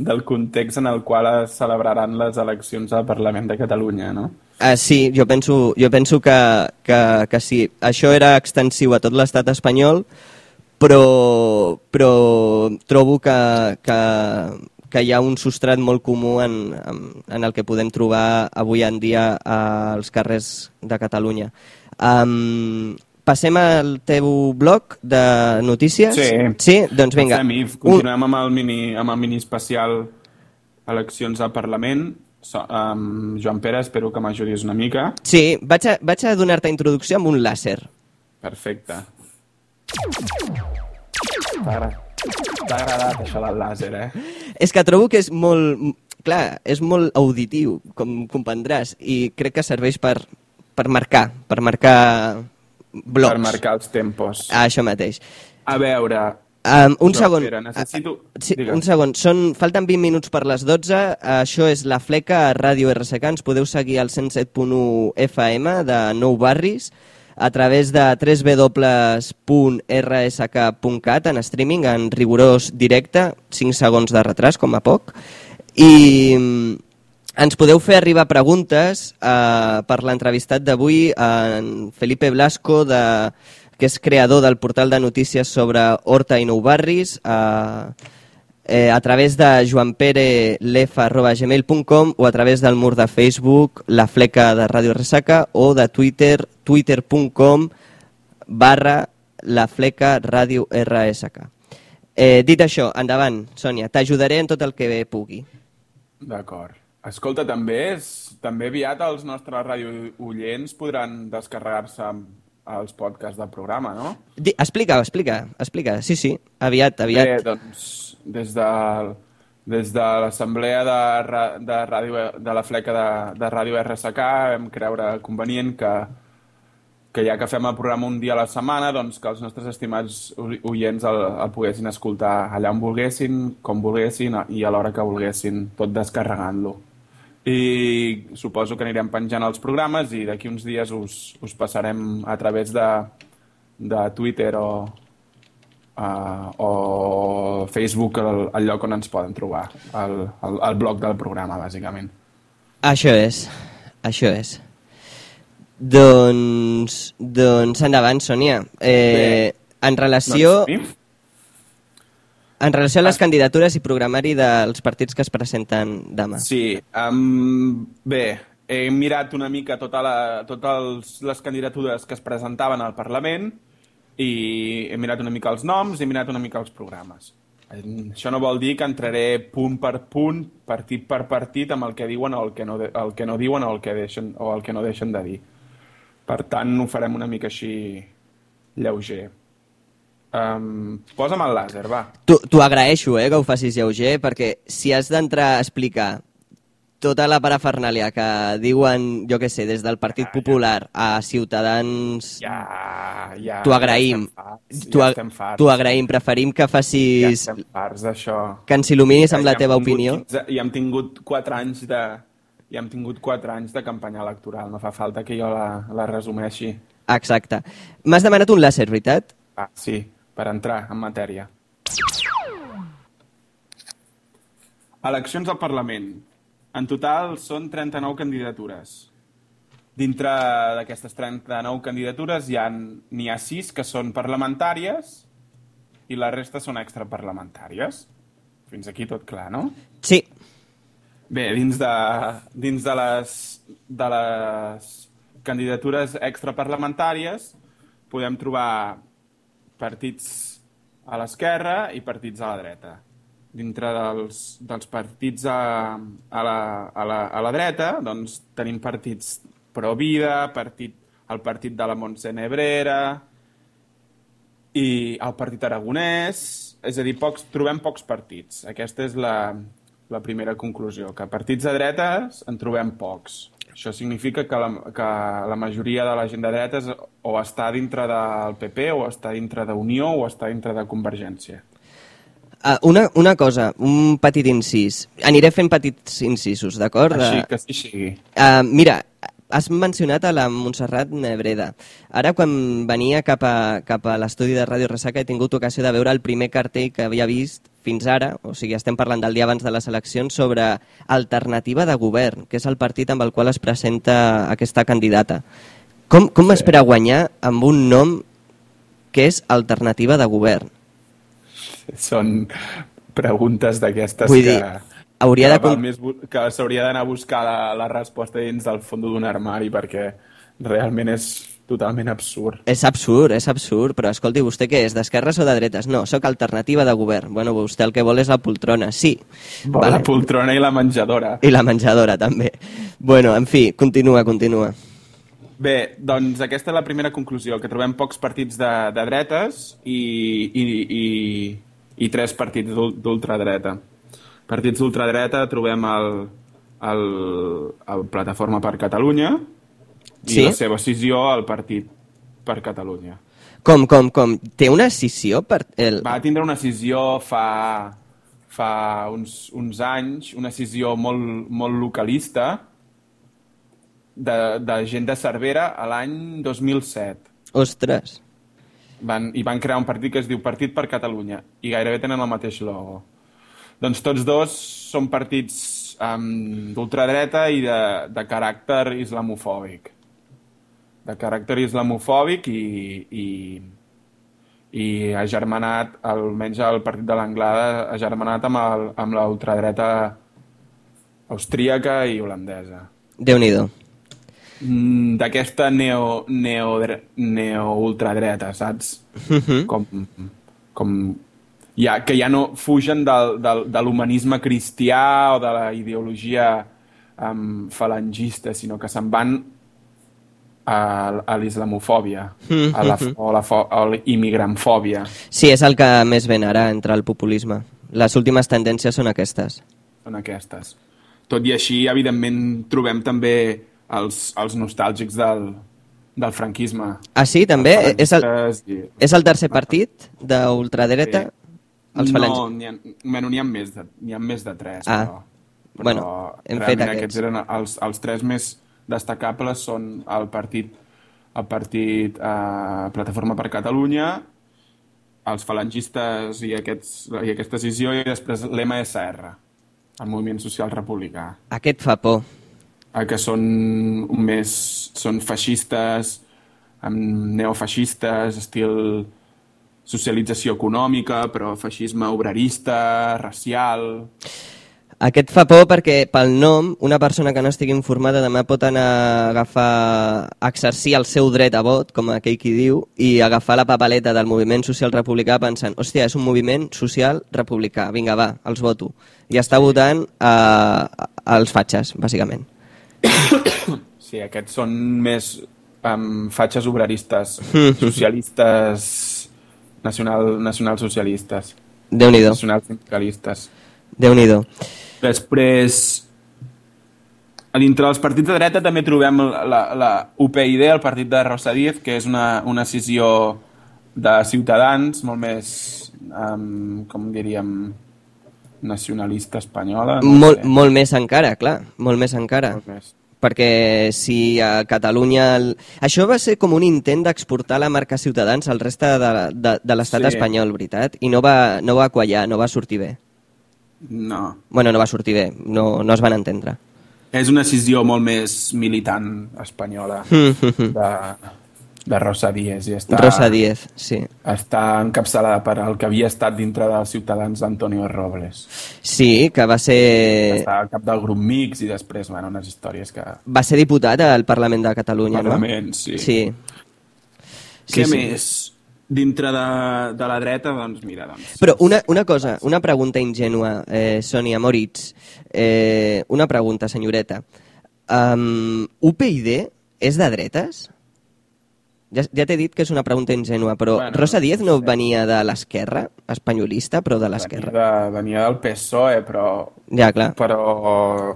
del context en el qual es celebraran les eleccions al Parlament de Catalunya, no? Ah, sí, jo penso, jo penso que, que, que sí. Això era extensiu a tot l'estat espanyol, però, però trobo que, que, que hi ha un substrat molt comú en, en, en el que podem trobar avui en dia als carrers de Catalunya. Um, passem al teu blog de notícies? Sí. Sí? Doncs vinga. Fem-hi. Un, Continuem amb el, mini, amb el mini especial eleccions al Parlament So, um, Joan Pere, espero que m'ajudis una mica. Sí, vaig a, vaig a donar-te introducció amb un làser. Perfecte. T'ha agra- t'ha agradat això del làser, eh? És que trobo que és molt... Clar, és molt auditiu, com comprendràs, i crec que serveix per, per marcar, per marcar blocs. Per marcar els tempos. Ah, això mateix. A veure, Um, un segon. Pere, necessito- Ah, Sí, digues. un segon. Són, falten 20 minuts per les 12. Això és La Fleca a Ràdio RSK. Ens podeu seguir al 107.1 FM de Nou Barris a través de www.rsk.cat en streaming, en rigorós directe, 5 segons de retras, com a poc. I mm, ens podeu fer arribar preguntes eh, per l'entrevistat d'avui en Felipe Blasco, de, que és creador del portal de notícies sobre Horta i Nou Barris, eh, eh, a través de joanperelefa.gmail.com o a través del mur de Facebook La Fleca de Ràdio Resaca o de Twitter twitter.com barra La Fleca Ràdio RSK. Eh, dit això, endavant, Sònia, t'ajudaré en tot el que pugui. D'acord. Escolta, també és, també aviat els nostres radiooients podran descarregar-se els podcasts del programa, no? Di, explica, explica, explica. Sí, sí, aviat, aviat. Bé, doncs, des de, des de l'assemblea de, de, ràdio, de la fleca de, de Ràdio RSK vam creure convenient que, que ja que fem el programa un dia a la setmana, doncs que els nostres estimats oi- oients el, el poguessin escoltar allà on volguessin, com volguessin i a l'hora que volguessin, tot descarregant-lo. I suposo que anirem penjant els programes i d'aquí uns dies us, us passarem a través de, de Twitter o, uh, o Facebook el, el lloc on ens poden trobar, el, el, el blog del programa, bàsicament. Això és, això és. Doncs, doncs endavant, Sònia. Eh, en relació... Doncs, sí. En relació a les candidatures i programari dels partits que es presenten demà. Sí, um, bé, he mirat una mica tota totes les candidatures que es presentaven al Parlament i he mirat una mica els noms, he mirat una mica els programes. Això no vol dir que entraré punt per punt, partit per partit, amb el que diuen o el que no, de, el que no diuen o el que, deixen, o el que no deixen de dir. Per tant, ho farem una mica així lleuger. Um, posa'm el làser, va. T'ho agraeixo, eh, que ho facis lleuger, perquè si has d'entrar a explicar tota la parafernàlia que diuen, jo què sé, des del Partit Popular a Ciutadans... Ja, ja. T'ho agraïm. Ja estem farts, T'ho ja a- agraïm. Preferim que Ja facis... estem farts d'això. que ens il·luminis amb Ja la teva opinió. 15 I hem tingut 4 anys de... I hem tingut 4 anys de campanya electoral. No fa falta que jo la, la resumeixi. Exacte. M'has demanat un làser, veritat? Ah, sí, per entrar en matèria. Eleccions al Parlament. En total són 39 candidatures. Dintre d'aquestes 39 candidatures hi ha, n'hi ha 6 que són parlamentàries i la resta són extraparlamentàries. Fins aquí tot clar, no? Sí. Bé, dins de, dins de, les, de les candidatures extraparlamentàries podem trobar partits a l'esquerra i partits a la dreta. Dintre dels, dels partits a, a, la, a, la, a la dreta doncs, tenim partits pro vida, partit, el partit de la Montse Nebrera i el partit aragonès, és a dir, pocs, trobem pocs partits. Aquesta és la, la primera conclusió, que partits de dretes en trobem pocs. Això significa que la, que la majoria de la gent de dretes o està dintre del PP o està dintre d'Unió o està dintre de Convergència. Uh, una, una cosa, un petit incís. Aniré fent petits incisos, d'acord? Així De- que sí sigui. Uh, mira, has mencionat a la Montserrat Nebreda. Ara, quan venia cap a, cap a l'estudi de Ràdio Ressaca, he tingut ocasió de veure el primer cartell que havia vist fins ara, o sigui, estem parlant del dia abans de les eleccions, sobre Alternativa de Govern, que és el partit amb el qual es presenta aquesta candidata. Com, com sí. espera guanyar amb un nom que és Alternativa de Govern? Són preguntes d'aquestes que... dir, hauria que de Més, que s'hauria d'anar a buscar la, la resposta dins del fons d'un armari perquè realment és, totalment absurd. És absurd, és absurd, però escolti, vostè què és, d'esquerres o de dretes? No, sóc alternativa de govern. Bueno, vostè el que vol és la poltrona, sí. Vol la poltrona i la menjadora. I la menjadora, també. Bueno, en fi, continua, continua. Bé, doncs aquesta és la primera conclusió, que trobem pocs partits de, de dretes i, i, i, i tres partits d'ul- d'ultradreta. Partits d'ultradreta trobem el, el, el Plataforma per Catalunya i Sí? la seva escissió al Partit per Catalunya. Com, com, com? Té una escissió per... El... Va tindre una escissió fa, fa uns, uns anys, una escissió molt, molt localista de, de gent de Cervera a l'any 2007. Ostres. Van, I van crear un partit que es diu Partit per Catalunya i gairebé tenen el mateix logo. Doncs tots dos són partits um, d'ultradreta i de, de caràcter islamofòbic. De caràcter islamofòbic i, i, i ha germanat, almenys el partit de l'Anglada, ha germanat amb, el, amb la ultradreta austríaca i holandesa. Déu-n'hi-do. Mm, d'aquesta neo, neo, neo ultradreta, saps? com, com ja, que ja no fugen del, del, de l'humanisme cristià o de la ideologia um, falangista, sinó que se'n van a, a l'islamofòbia, a la, o la, a la immigrantfòbia. Sí, és el que més ven ara entre el populisme. Les últimes tendències són aquestes. Són aquestes. Tot i així, evidentment, trobem també els, els nostàlgics del, del franquisme. Ah, sí, també? És el, i- és el tercer partit d'ultradreta? Els no, n'hi ha, bueno, ha, més de, ha més de tres, Ah. però, però Bueno, hem fet aquests. aquests eren els, els tres més destacables són el partit el partit eh, Plataforma per Catalunya els falangistes i, aquests, i aquesta decisió i després l'MSR el Moviment Social Republicà Aquest fa por. Eh, que són més són feixistes amb neofeixistes estil socialització econòmica però feixisme obrerista racial Aquest fa por perquè pel nom una persona que no estigui informada demà pot anar a agafar, a exercir el seu dret a vot, com aquell qui diu, i agafar la papeleta del moviment social republicà pensant, hòstia, és un moviment social republicà, vinga, va, els voto. I està votant a, als fatxes, bàsicament. Sí, aquests són més um, fatxes obreristes, socialistes, nacional, nacionalsocialistes, Déu-n'hi-do, nacionalsindicalistes. Déu-n'hi-do. Després, a dintre dels partits de dreta també trobem la, la UPyD, el partit de Rosa Díez, que és una, una decisió de ciutadans, molt més, um, com diríem, nacionalista espanyola. No Molt, sé. molt més encara, clar, molt més encara. Molt més. perquè si a Catalunya... El... Això va ser com un intent d'exportar la marca Ciutadans al reste de, de, de l'estat Sí. espanyol, veritat? I no va, no va quallar, no va sortir bé. No. Bueno, no va sortir bé, no, no es van entendre. És una decisió molt més militant espanyola de, de Rosa Díez. I està, Rosa Díez, sí. Està encapçalada per el que havia estat dintre dels ciutadans Antonio Robles. Sí, que va ser, Està al cap del grup mix i després, bueno, unes històries que... va ser diputat al Parlament de Catalunya, Parlament, no? sí. Sí. Què sí. més? Dintre de, de la dreta, doncs mira, doncs... Però una, una cosa, una pregunta ingènua, eh, Sònia Moritz. Eh, una pregunta, senyoreta. Um, UPyD és de dretes? Ja, ja t'he dit que és una pregunta ingènua, però Bueno, Rosa Díez no venia de l'esquerra espanyolista, però de Venia, l'esquerra. de, venia del PSOE, però Ja, clar. però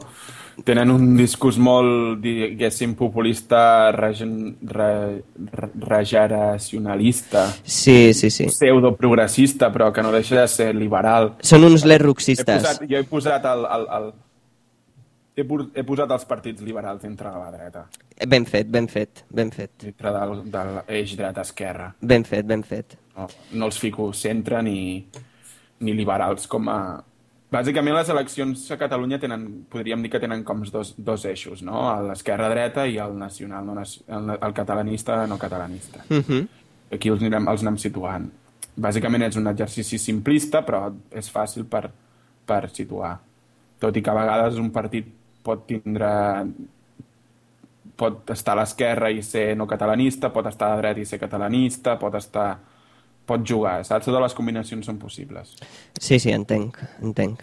tenen un discurs molt, diguéssim, populista, regen, re, re, regeneracionalista, Sí, sí, sí. pseudoprogressista, però que no deixa de ser liberal. Són uns lerruxistes. jo he posat el, el, el, he, he posat els partits liberals dintre de la dreta, Ben fet, ben fet, ben fet. dintre del, de l'eix dreta-esquerra. Ben fet, ben fet. No, no els fico centre ni, ni liberals com a... Bàsicament les eleccions a Catalunya tenen, podríem dir que tenen com dos, dos eixos, no? L'esquerra-dreta i el nacional, no, el, el catalanista no catalanista. Uh -huh. Aquí els anirem, els anem situant. Bàsicament és un exercici simplista, però és fàcil per, per situar. Tot i que a vegades un partit pot tindre pot estar a l'esquerra i ser no catalanista, pot estar a la dreta i ser catalanista, pot estar... pot jugar, saps? Totes les combinacions són possibles. Sí, sí, entenc, entenc.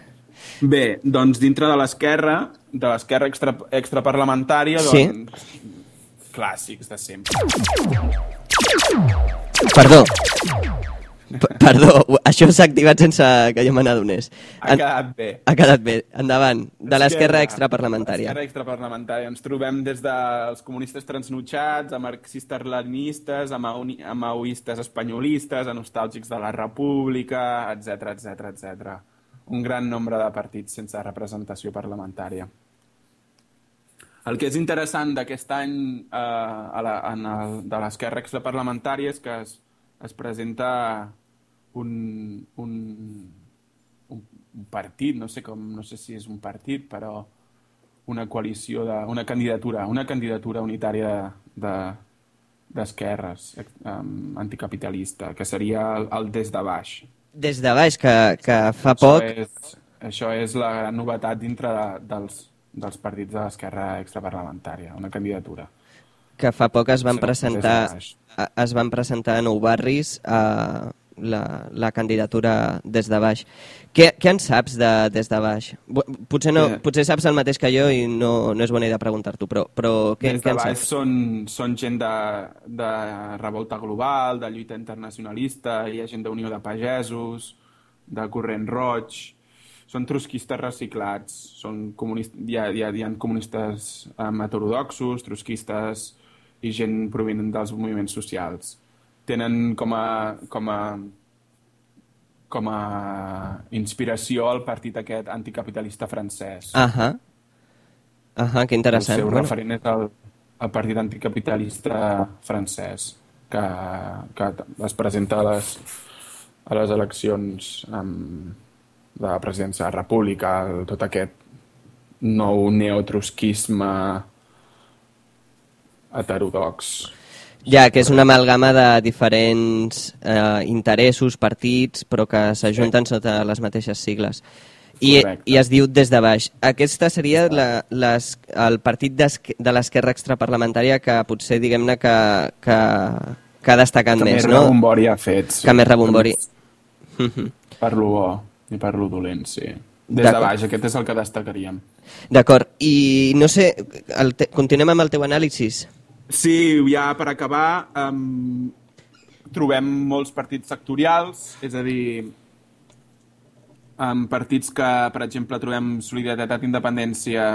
Bé, doncs dintre de l'esquerra, de l'esquerra extra, extraparlamentària, Sí. doncs clàssics de sempre. Perdó. Perdó, això s'ha activat sense que jo me n'adonés. Ha quedat bé. Ha quedat bé. Endavant. De l'esquerra extraparlamentària. L'esquerra extraparlamentària. Ens trobem des dels comunistes transnutxats, a marxistes-leninistes, a, maoni, a maoistes espanyolistes, a nostàlgics de la república, etc etc etc. Un gran nombre de partits sense representació parlamentària. El que és interessant d'aquest any eh, a la, en el, de l'esquerra extraparlamentària és que es, es presenta un, un, un, un partit, no sé, com, no sé si és un partit, però una coalició, de, una candidatura, una candidatura unitària de d'esquerres um, anticapitalista, que seria el, el des de baix. Des de baix, que, que fa poc... Això és, això és la gran novetat dintre de, dels, dels partits de l'esquerra extraparlamentària, una candidatura. que fa poc es van presentar de es van presentar a Nou Barris a la, la candidatura des de baix. Què, què en saps de des de baix? Potser, no, Bé. potser saps el mateix que jo i no, no és bona idea preguntar-t'ho, però, però què, Des què de en baix saps? són, són gent de, de revolta global, de lluita internacionalista, hi ha gent d'Unió de Pagesos, de Corrent Roig, són trotskistes reciclats, són comunist... hi, ha, hi, ha, hi ha comunistes um, heterodoxos, trotskistes i gent provinent dels moviments socials. Tenen com a, com a, com a inspiració el partit aquest anticapitalista francès. Ahà. Ahà, que interessant. El seu Bueno, referent és el, el partit anticapitalista francès, que, que es presenta a les, a les eleccions um, de la presidència de la República, el- tot aquest nou neotrosquisme heterodox. Ja, que és una amalgama de diferents eh, interessos, partits, però que s'ajunten sota les mateixes sigles. I, Correcte. I es diu des de baix. Aquesta seria la, les, el partit de l'esquerra extraparlamentària que potser, diguem-ne, que, que, que ha destacat Que més, més no? rebombori ha fet. Sí. Que més rebombori. Per lo bo i per lo dolent, sí. Des de baix, aquest és el que destacaríem. D'acord. I no sé, el te... continuem amb el teu anàlisis. Sí, ja per acabar, um, trobem molts partits sectorials, és a dir, um, partits que, per exemple, trobem Solidaritat Independència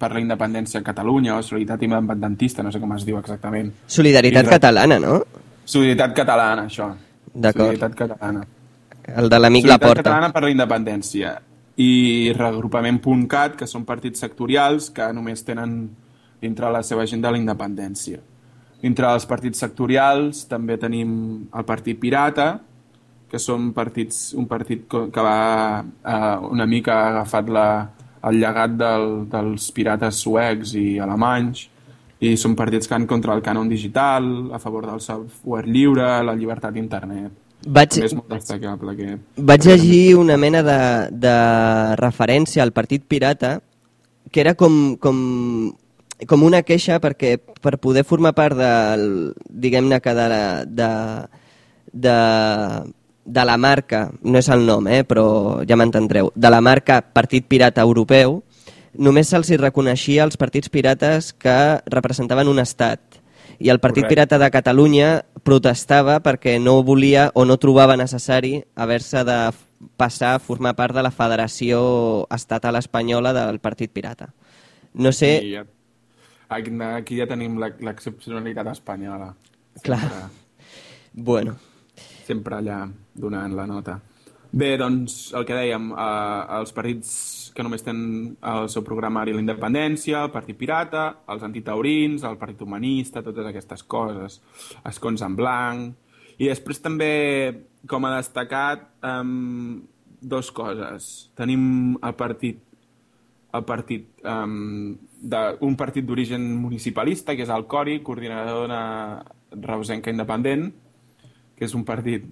per la independència a Catalunya o Solidaritat Independentista, no sé com es diu exactament. Solidaritat I catalana, no? Solidaritat Catalana, això. D'acord. Solidaritat Catalana. El de l'amic Solidaritat Laporta. Catalana per la Independència i regrupament.cat, que són partits sectorials que només tenen dintre la seva agenda la independència. Dintre dels partits sectorials també tenim el Partit Pirata, que són partits, un partit que va eh, una mica agafat la, el llegat del, dels pirates suecs i alemanys i són partits que han contra el cànon digital, a favor del software lliure, la llibertat d'internet. Vaig, També és molt destacable aquest. vaig llegir una mena de, de referència al Partit Pirata que era com, com, com una queixa perquè per poder formar part del, diguem-ne que de la, de, de, de la marca, no és el nom, eh, però ja m'entendreu, de la marca Partit Pirata Europeu, només se'ls reconeixia als partits pirates que representaven un estat. I el Partit Correcte. Pirata de Catalunya protestava perquè no volia o no trobava necessari haver-se de passar a formar part de la Federació Estatal Espanyola del Partit Pirata. No sé... I ja, aquí, aquí ja tenim la- l'excepcionalitat espanyola. Clar. Sempre, Bueno, sempre allà donant la nota. Bé, doncs, el que dèiem, eh, els partits que només tenen el seu programari la independència, el Partit Pirata, els antitaurins, el Partit Humanista, totes aquestes coses, escons en blanc... I després també, com a destacat, um, dos coses. Tenim el partit el partit um, de, un partit d'origen municipalista, que és el CORI, Coordinador de Reusenca Independent, que és un partit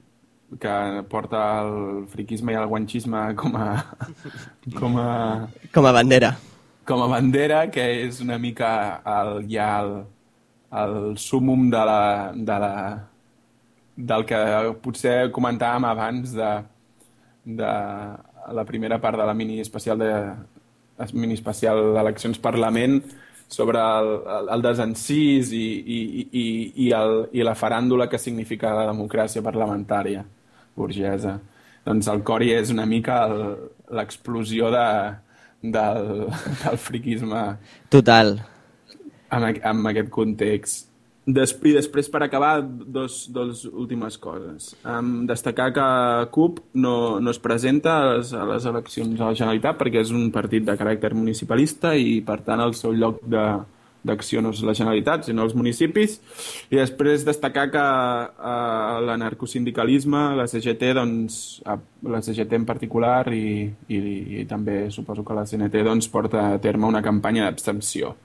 que porta el friquisme i el guanxisme com a, com a, com a bandera. com a bandera, que és una mica el, ja el, el súmum de la, de la, del que potser comentàvem abans de, de la primera part de la mini especial de mini especial d'eleccions Parlament sobre el, el, el desencís i, i, i, i, el, i la faràndula que significa la democràcia parlamentària burgesa. Doncs el Cori és una mica l'explosió de, del, del friquisme Total. aqu- en aquest context. Des, I després, per acabar, dos, dos últimes coses. Um, destacar que CUP no, no es presenta a les, a les eleccions a la Generalitat perquè és un partit de caràcter municipalista i, per tant, el seu lloc de, d'acció no és la Generalitat, sinó els municipis. I després destacar que uh, l'anarcosindicalisme, la CGT, doncs, la CGT en particular i, i, i també suposo que la CNT doncs, porta a terme una campanya d'abstenció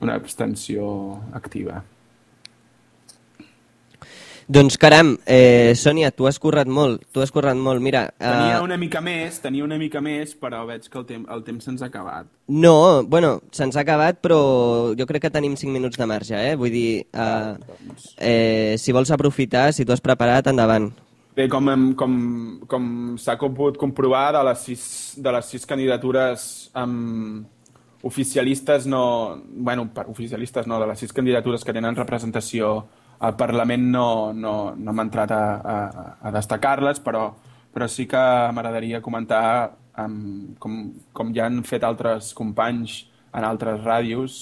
una abstenció activa. Doncs caram, eh, Sònia, tu has currat molt, tu has currat molt. Mira, Tenia eh, una mica més, tenia una mica més, però veig que el, tem el temps se'ns ha acabat. no, bueno, se'ns ha acabat, però jo crec que tenim 5 minuts de marge, eh? Vull dir, eh, eh, si vols aprofitar, si tu has preparat, endavant. Bé, com, hem- com, com s'ha pogut comprovar, de les sis, de les sis candidatures um, oficialistes no... bueno, per oficialistes no, de les sis candidatures que tenen representació al Parlament no, no, no m'ha entrat a, a, a destacar-les, però, però sí que m'agradaria comentar, um, com, com ja han fet altres companys en altres ràdios,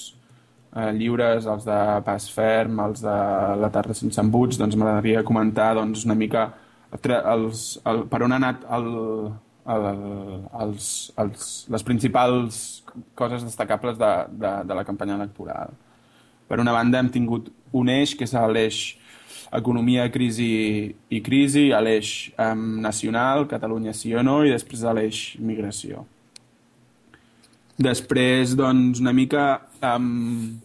eh, lliures, els de Pas Ferm, els de La Tarda sense embuts, doncs m'agradaria comentar doncs, una mica els, el, per on ha anat el, el, els, els, les principals coses destacables de, de, de la campanya electoral. Per una banda hem tingut un eix, que és l'eix economia, crisi i crisi, l'eix um, nacional, Catalunya sí o no, i després l'eix migració. Després, doncs, una mica um,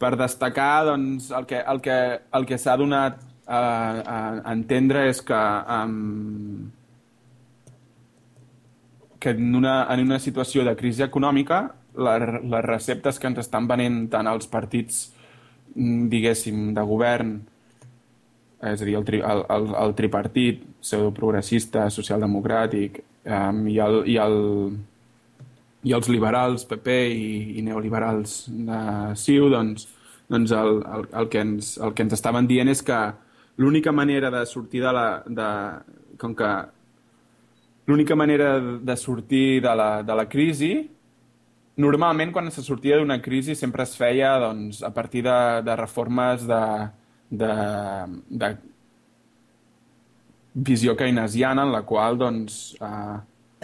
per destacar, doncs, el que, el que, el que s'ha donat a, a, a entendre és que, um, que en una, en una situació de crisi econòmica la, les receptes que ens estan venent tant els partits, diguéssim, de govern, és a dir, el, tri, el, el, el tripartit pseudoprogressista, socialdemocràtic um, i, el, i, el, i els liberals, PP i, i neoliberals de CiU, doncs, doncs el, el, el, que ens, el que ens estaven dient és que l'única manera de sortir de la... De, com que l'única manera de sortir de la, de la crisi normalment quan se sortia d'una crisi sempre es feia doncs, a partir de, de reformes de, de, de visió keynesiana en la qual doncs, eh,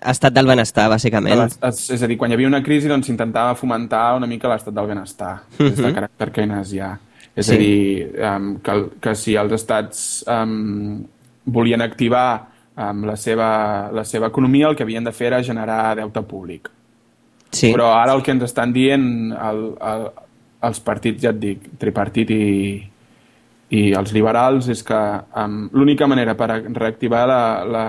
Estat del benestar, bàsicament. és, és a dir, quan hi havia una crisi doncs s'intentava fomentar una mica l'estat del benestar des de caràcter keynesià és Sí. a dir, um, que, que si els estats um, volien activar um, la, seva, la seva economia el que havien de fer era generar deute públic Sí. però ara el que ens estan dient el, el, els partits, ja et dic, tripartit i, i els liberals és que um, l'única manera per reactivar la, la,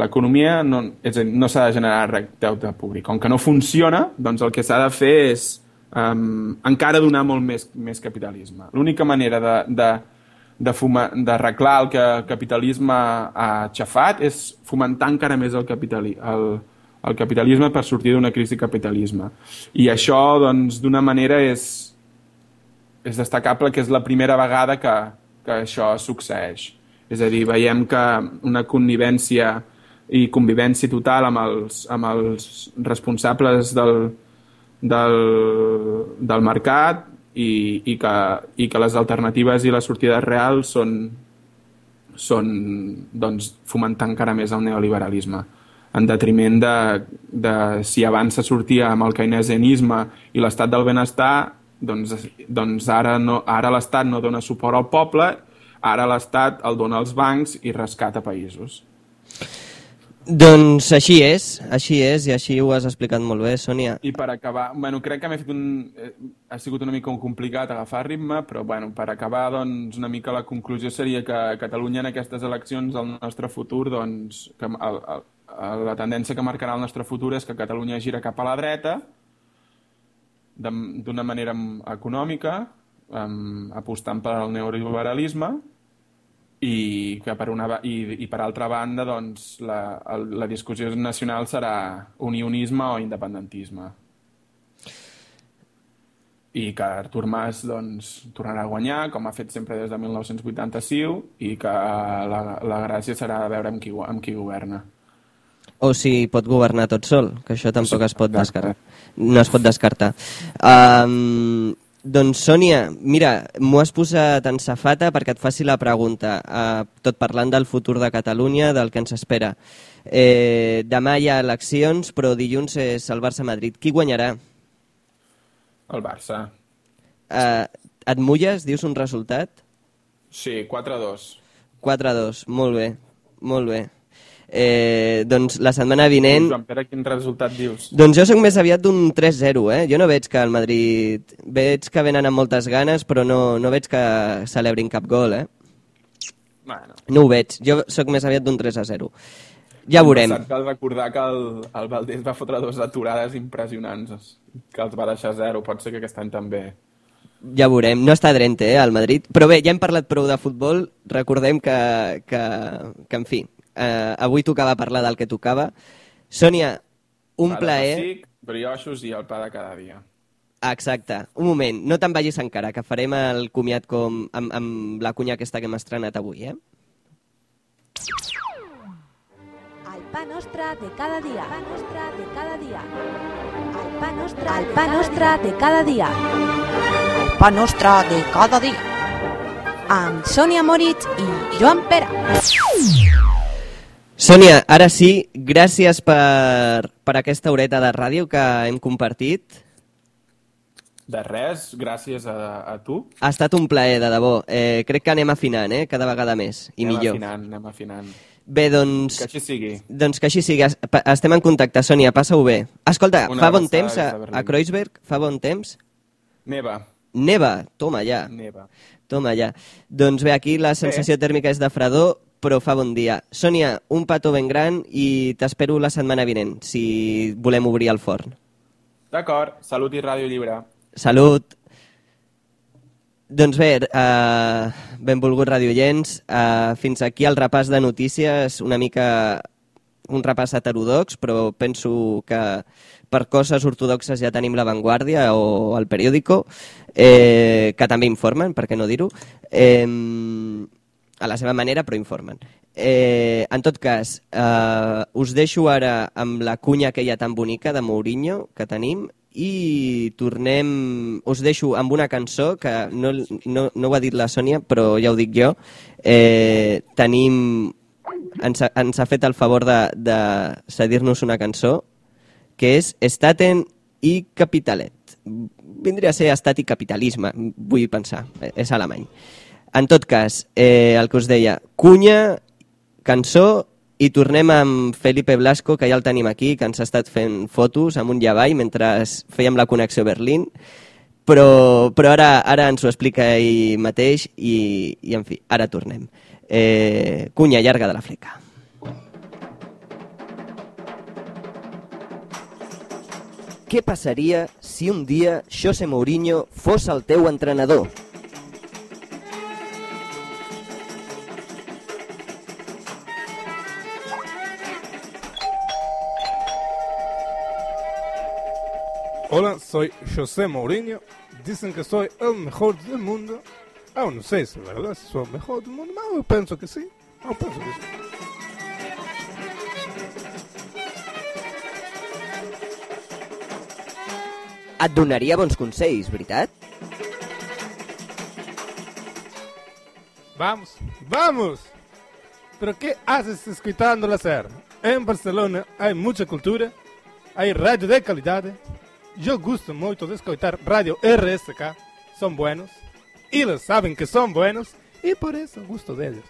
l'economia no, és dir, no s'ha de generar deute públic. Com que no funciona, doncs el que s'ha de fer és um, encara donar molt més, més capitalisme. L'única manera de, de, d'arreglar el que el capitalisme ha xafat és fomentar encara més el, capitali, el, el capitalisme per sortir d'una crisi capitalisme. I això, doncs, d'una manera és, és destacable que és la primera vegada que, que això succeeix. És a dir, veiem que una connivència i convivència total amb els, amb els responsables del, del, del mercat i, i, que, i que les alternatives i les sortides reals són, són doncs, fomentar encara més el neoliberalisme en detriment de, de si abans se sortia amb el keynesianisme i l'estat del benestar, doncs, doncs ara, no, ara l'estat no dona suport al poble, ara l'estat el dona als bancs i rescata països. Doncs així és, així és, i així ho has explicat molt bé, Sònia. I per acabar, bueno, crec que m'he fet un... eh, ha sigut una mica complicat agafar ritme, però bueno, per acabar, doncs, una mica la conclusió seria que Catalunya en aquestes eleccions, el nostre futur, doncs, que el, el, la tendència que marcarà el nostre futur és que Catalunya gira cap a la dreta d'una manera econòmica, apostant pel neoliberalisme i que per, una, i, i per altra banda doncs, la, el, la discussió nacional serà unionisme o independentisme i que Artur Mas doncs, tornarà a guanyar, com ha fet sempre des de 1985, i que la, la gràcia serà veure amb qui, amb qui governa. O si pot governar tot sol, que això tampoc Sí, es pot exacte. descartar. No es pot descartar. Um, doncs, Sònia, mira, m'ho has posat en safata perquè et faci la pregunta, uh, tot parlant del futur de Catalunya, del que ens espera. Eh, demà hi ha eleccions, però dilluns és el Barça-Madrid. Qui guanyarà? El Barça. Uh, et mulles? Dius un resultat? Sí, 4-2. 4-2, molt bé, molt bé. Eh, doncs la setmana vinent... Joan Pere, quin resultat dius? Doncs jo sóc més aviat d'un 3-0, eh? Jo no veig que el Madrid... Veig que venen amb moltes ganes, però no, no veig que celebrin cap gol, eh? Bueno, No ho veig. Jo sóc més aviat d'un 3-0. Ja veurem. Passat cal recordar que el, el Valdés va fotre dues aturades impressionants, que els va deixar zero. Pot ser que aquest any també. Ja veurem. No està drente, eh, el Madrid. Però bé, ja hem parlat prou de futbol. Recordem que, que, que en fi, eh, avui tocava parlar del que tocava. Sònia, un Pa plaer... pessic, brioixos i el pa de cada dia. Exacte. Un moment, no te'n vagis encara, que farem el comiat com amb, amb la cunya aquesta que hem estrenat avui, eh? El pa nostre de cada dia. El pa nostre de cada dia. El pa nostre, el pa nostre de cada dia. El pa nostre de cada dia. Amb Sònia Moritz i Joan Pera. Sònia, ara sí, gràcies per, per aquesta horeta de ràdio que hem compartit. De res, gràcies a, a tu. Ha estat un plaer, de debò. Eh, crec que anem afinant, eh? Cada vegada més. I anem millor. afinant, anem afinant. Bé, doncs... Que així sigui. Doncs que així sigui. Estem en contacte, Sònia, passa-ho bé. Escolta, Una fa bon temps a, Berlín. a Kreuzberg? Fa bon temps? Neva, Neva, toma ja. neva. Toma ja. Doncs bé, aquí la sensació tèrmica és de fredor, però fa bon dia. Sònia, un petó ben gran i t'espero la setmana vinent, si volem obrir el forn. D'acord, salut i ràdio lliure. Salut! Doncs bé, eh, benvolgut radiollents, eh, fins aquí el repàs de notícies, una mica un repàs heterodox, però penso que per coses ortodoxes ja tenim La Vanguardia o el periòdico, eh, que també informen, per què no dir-ho, eh, a la seva manera, però informen. Eh, en tot cas, eh, us deixo ara amb la cunya aquella tan bonica de Mourinho que tenim i tornem... Us deixo amb una cançó que no, no, no ho ha dit la Sònia, però ja ho dic jo. Eh, tenim... Ens ha, ens ha fet el favor de, de cedir-nos una cançó que és Staten i Capitalet. Vindria a ser estat i capitalisme, vull pensar, és alemany. En tot cas, eh, el que us deia, cunya, cançó i tornem amb Felipe Blasco, que ja el tenim aquí, que ens ha estat fent fotos amunt i avall mentre fèiem la connexió a Berlín, però, però ara, ara ens ho explica ell mateix i, i en fi, ara tornem. Eh, cunya llarga de la fleca. Què passaria si un dia José Mourinho fos el teu entrenador? Hola, soy José Mourinho. Dicen que soy el mejor del mundo. Aún no sé si es verdad si soy el mejor del mundo. Yo pienso que sí. Yo pienso que sí. Et donaria bons consells, veritat? Vamos, vamos. ¿Pero qué haces escuchando la SER? En Barcelona hay mucha cultura, hay radio de calidad. Eu gosto muito de escutar rádio RSK, são buenos, eles sabem que são buenos e por isso gosto deles.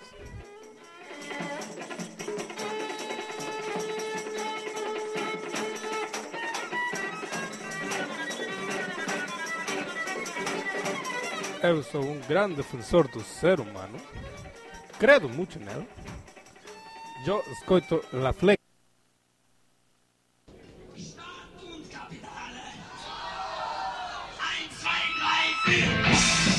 Eu sou um grande defensor do ser humano, credo muito nele. Eu escuto La Fleck. Yeah.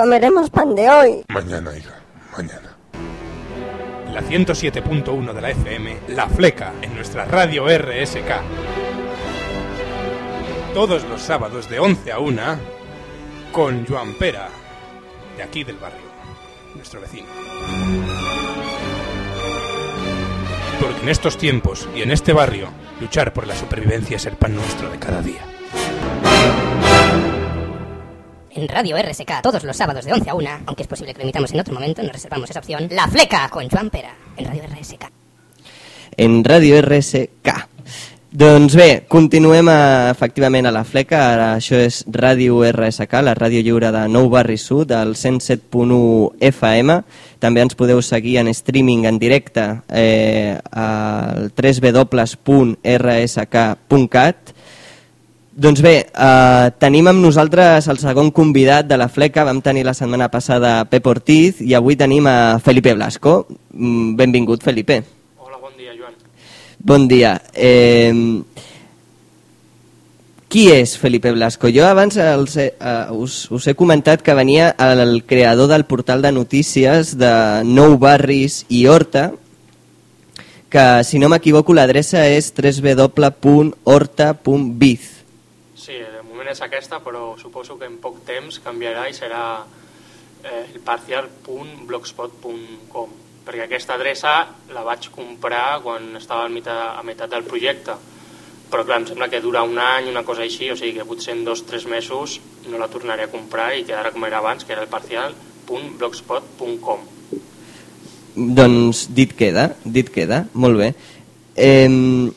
comeremos pan de hoy? Mañana, hija, mañana. La 107.1 de la FM, La Fleca, en nuestra radio RSK. Todos los sábados de 11 a 1, con Joan Pera, de aquí del barrio, nuestro vecino. Porque en estos tiempos y en este barrio, luchar por la supervivencia es el pan nuestro de cada día. Radio RSK, todos los sábados de 11 a 1, aunque es posible que lo emitamos en otro momento, nos reservamos esa opción. La Fleca con Joan Pera, en Radio RSK. en Ràdio RSK. Doncs bé, continuem a, efectivament a la fleca, ara això és Ràdio RSK, la ràdio lliure de Nou Barri Sud, del 107.1 FM. També ens podeu seguir en streaming en directe eh, al www.rsk.cat. Doncs bé, eh, tenim amb nosaltres el segon convidat de la fleca, vam tenir la setmana passada Pep Ortiz i avui tenim a Felipe Blasco. Mm, Benvingut, Felipe. Hola, bon dia, Joan. Bon dia. Eh, qui és Felipe Blasco? Jo abans els he, uh, us, us he comentat que venia el creador del portal de notícies de Nou Barris i Horta, que si no m'equivoco l'adreça és www.horta.biz. Moment és aquesta, però suposo que en poc temps canviarà i serà eh, el parcial.blogspot.com perquè aquesta adreça la vaig comprar quan estava a meitat, a meitat del projecte. però clar, em sembla que dura un any, una cosa així, o sigui que potser en dos o tres mesos no la tornaré a comprar i quedarà com era abans, que era el parcial.blogspot.com. Doncs dit queda, dit queda, molt bé. Eh,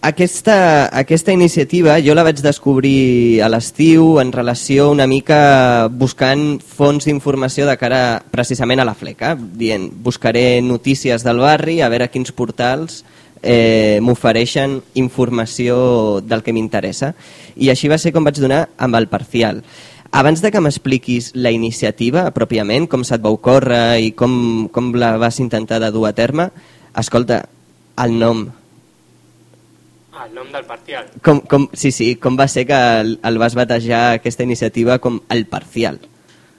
aquesta, aquesta iniciativa jo la vaig descobrir a l'estiu en relació una mica buscant fons d'informació de cara precisament a la fleca, dient buscaré notícies del barri, a veure quins portals eh, m'ofereixen informació del que m'interessa. I així va ser com vaig donar amb el parcial. Abans de que m'expliquis la iniciativa pròpiament, com se't va ocórrer i com, com la vas intentar de dur a terme, escolta, el nom, Ah, el nom del parcial. com, com, sí, sí, com va ser que el, el vas batejar aquesta iniciativa com el parcial?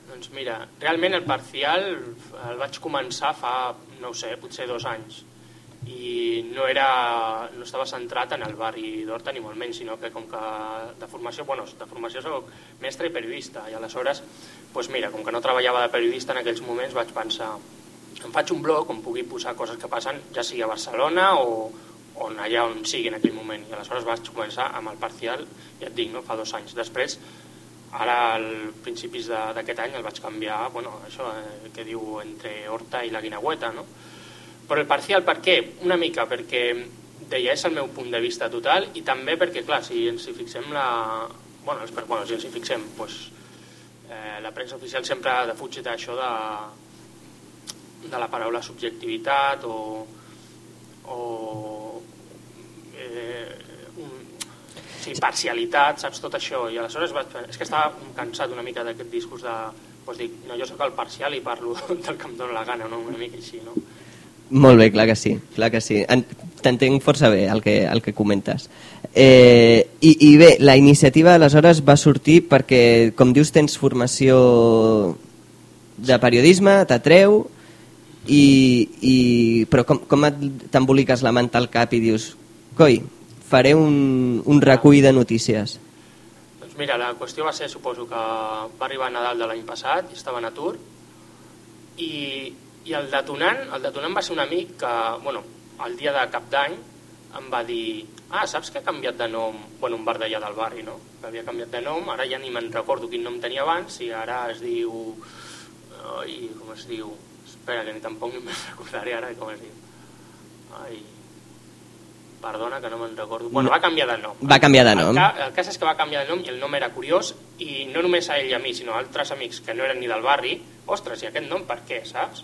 Doncs mira, realment el parcial el vaig començar fa, no sé, potser dos anys i no, era, no estava centrat en el barri d'Horta ni molt menys, sinó que com que de formació, bueno, de formació soc mestre i periodista i aleshores, doncs mira, com que no treballava de periodista en aquells moments vaig pensar em faig un blog on pugui posar coses que passen ja sigui a Barcelona o on allà on sigui en aquell moment i aleshores vaig començar amb el parcial ja et dic, no? fa dos anys després ara al principis de- d'aquest any el vaig canviar bueno, això eh, que diu entre Horta i la Guinagüeta no? però el parcial per què? una mica perquè deia és el meu punt de vista total i també perquè clar, si ens hi fixem la... bueno, per, bueno si ens hi fixem doncs, eh, la premsa oficial sempre defuig d'això de, de la paraula subjectivitat o, o eh, un, sí, parcialitat, saps, tot això i aleshores vaig, és que estava cansat una mica d'aquest discurs de doncs dic, no, jo sóc el parcial i parlo del que em dóna la gana, no? una mica així no? Molt bé, clar que sí, clar que sí. En- T'entenc força bé el que, el que comentes. Eh, i, I bé, la iniciativa aleshores va sortir perquè, com dius, tens formació de periodisme, t'atreu, i, i, però com, com t'emboliques la manta al cap i dius coi, faré un, un recull de notícies. Doncs mira, la qüestió va ser, suposo que va arribar a Nadal de l'any passat i estava en atur i, i el detonant, el detonant va ser un amic que, bueno, el dia de cap d'any em va dir ah, saps que ha canviat de nom, bueno, un bar d'allà del barri, no? Que havia canviat de nom, ara ja ni me'n recordo quin nom tenia abans i ara es diu... Ai, com es diu? Espera, que ni tampoc ni me'n recordaré ara com es diu. Ai, perdona que no me'n recordo. Bueno, va canviar de nom. Va canviar de nom. El, ca, el cas és que va canviar de nom i el nom era curiós i no només a ell i a mi, sinó a altres amics que no eren ni del barri, ostres, i aquest nom per què, saps?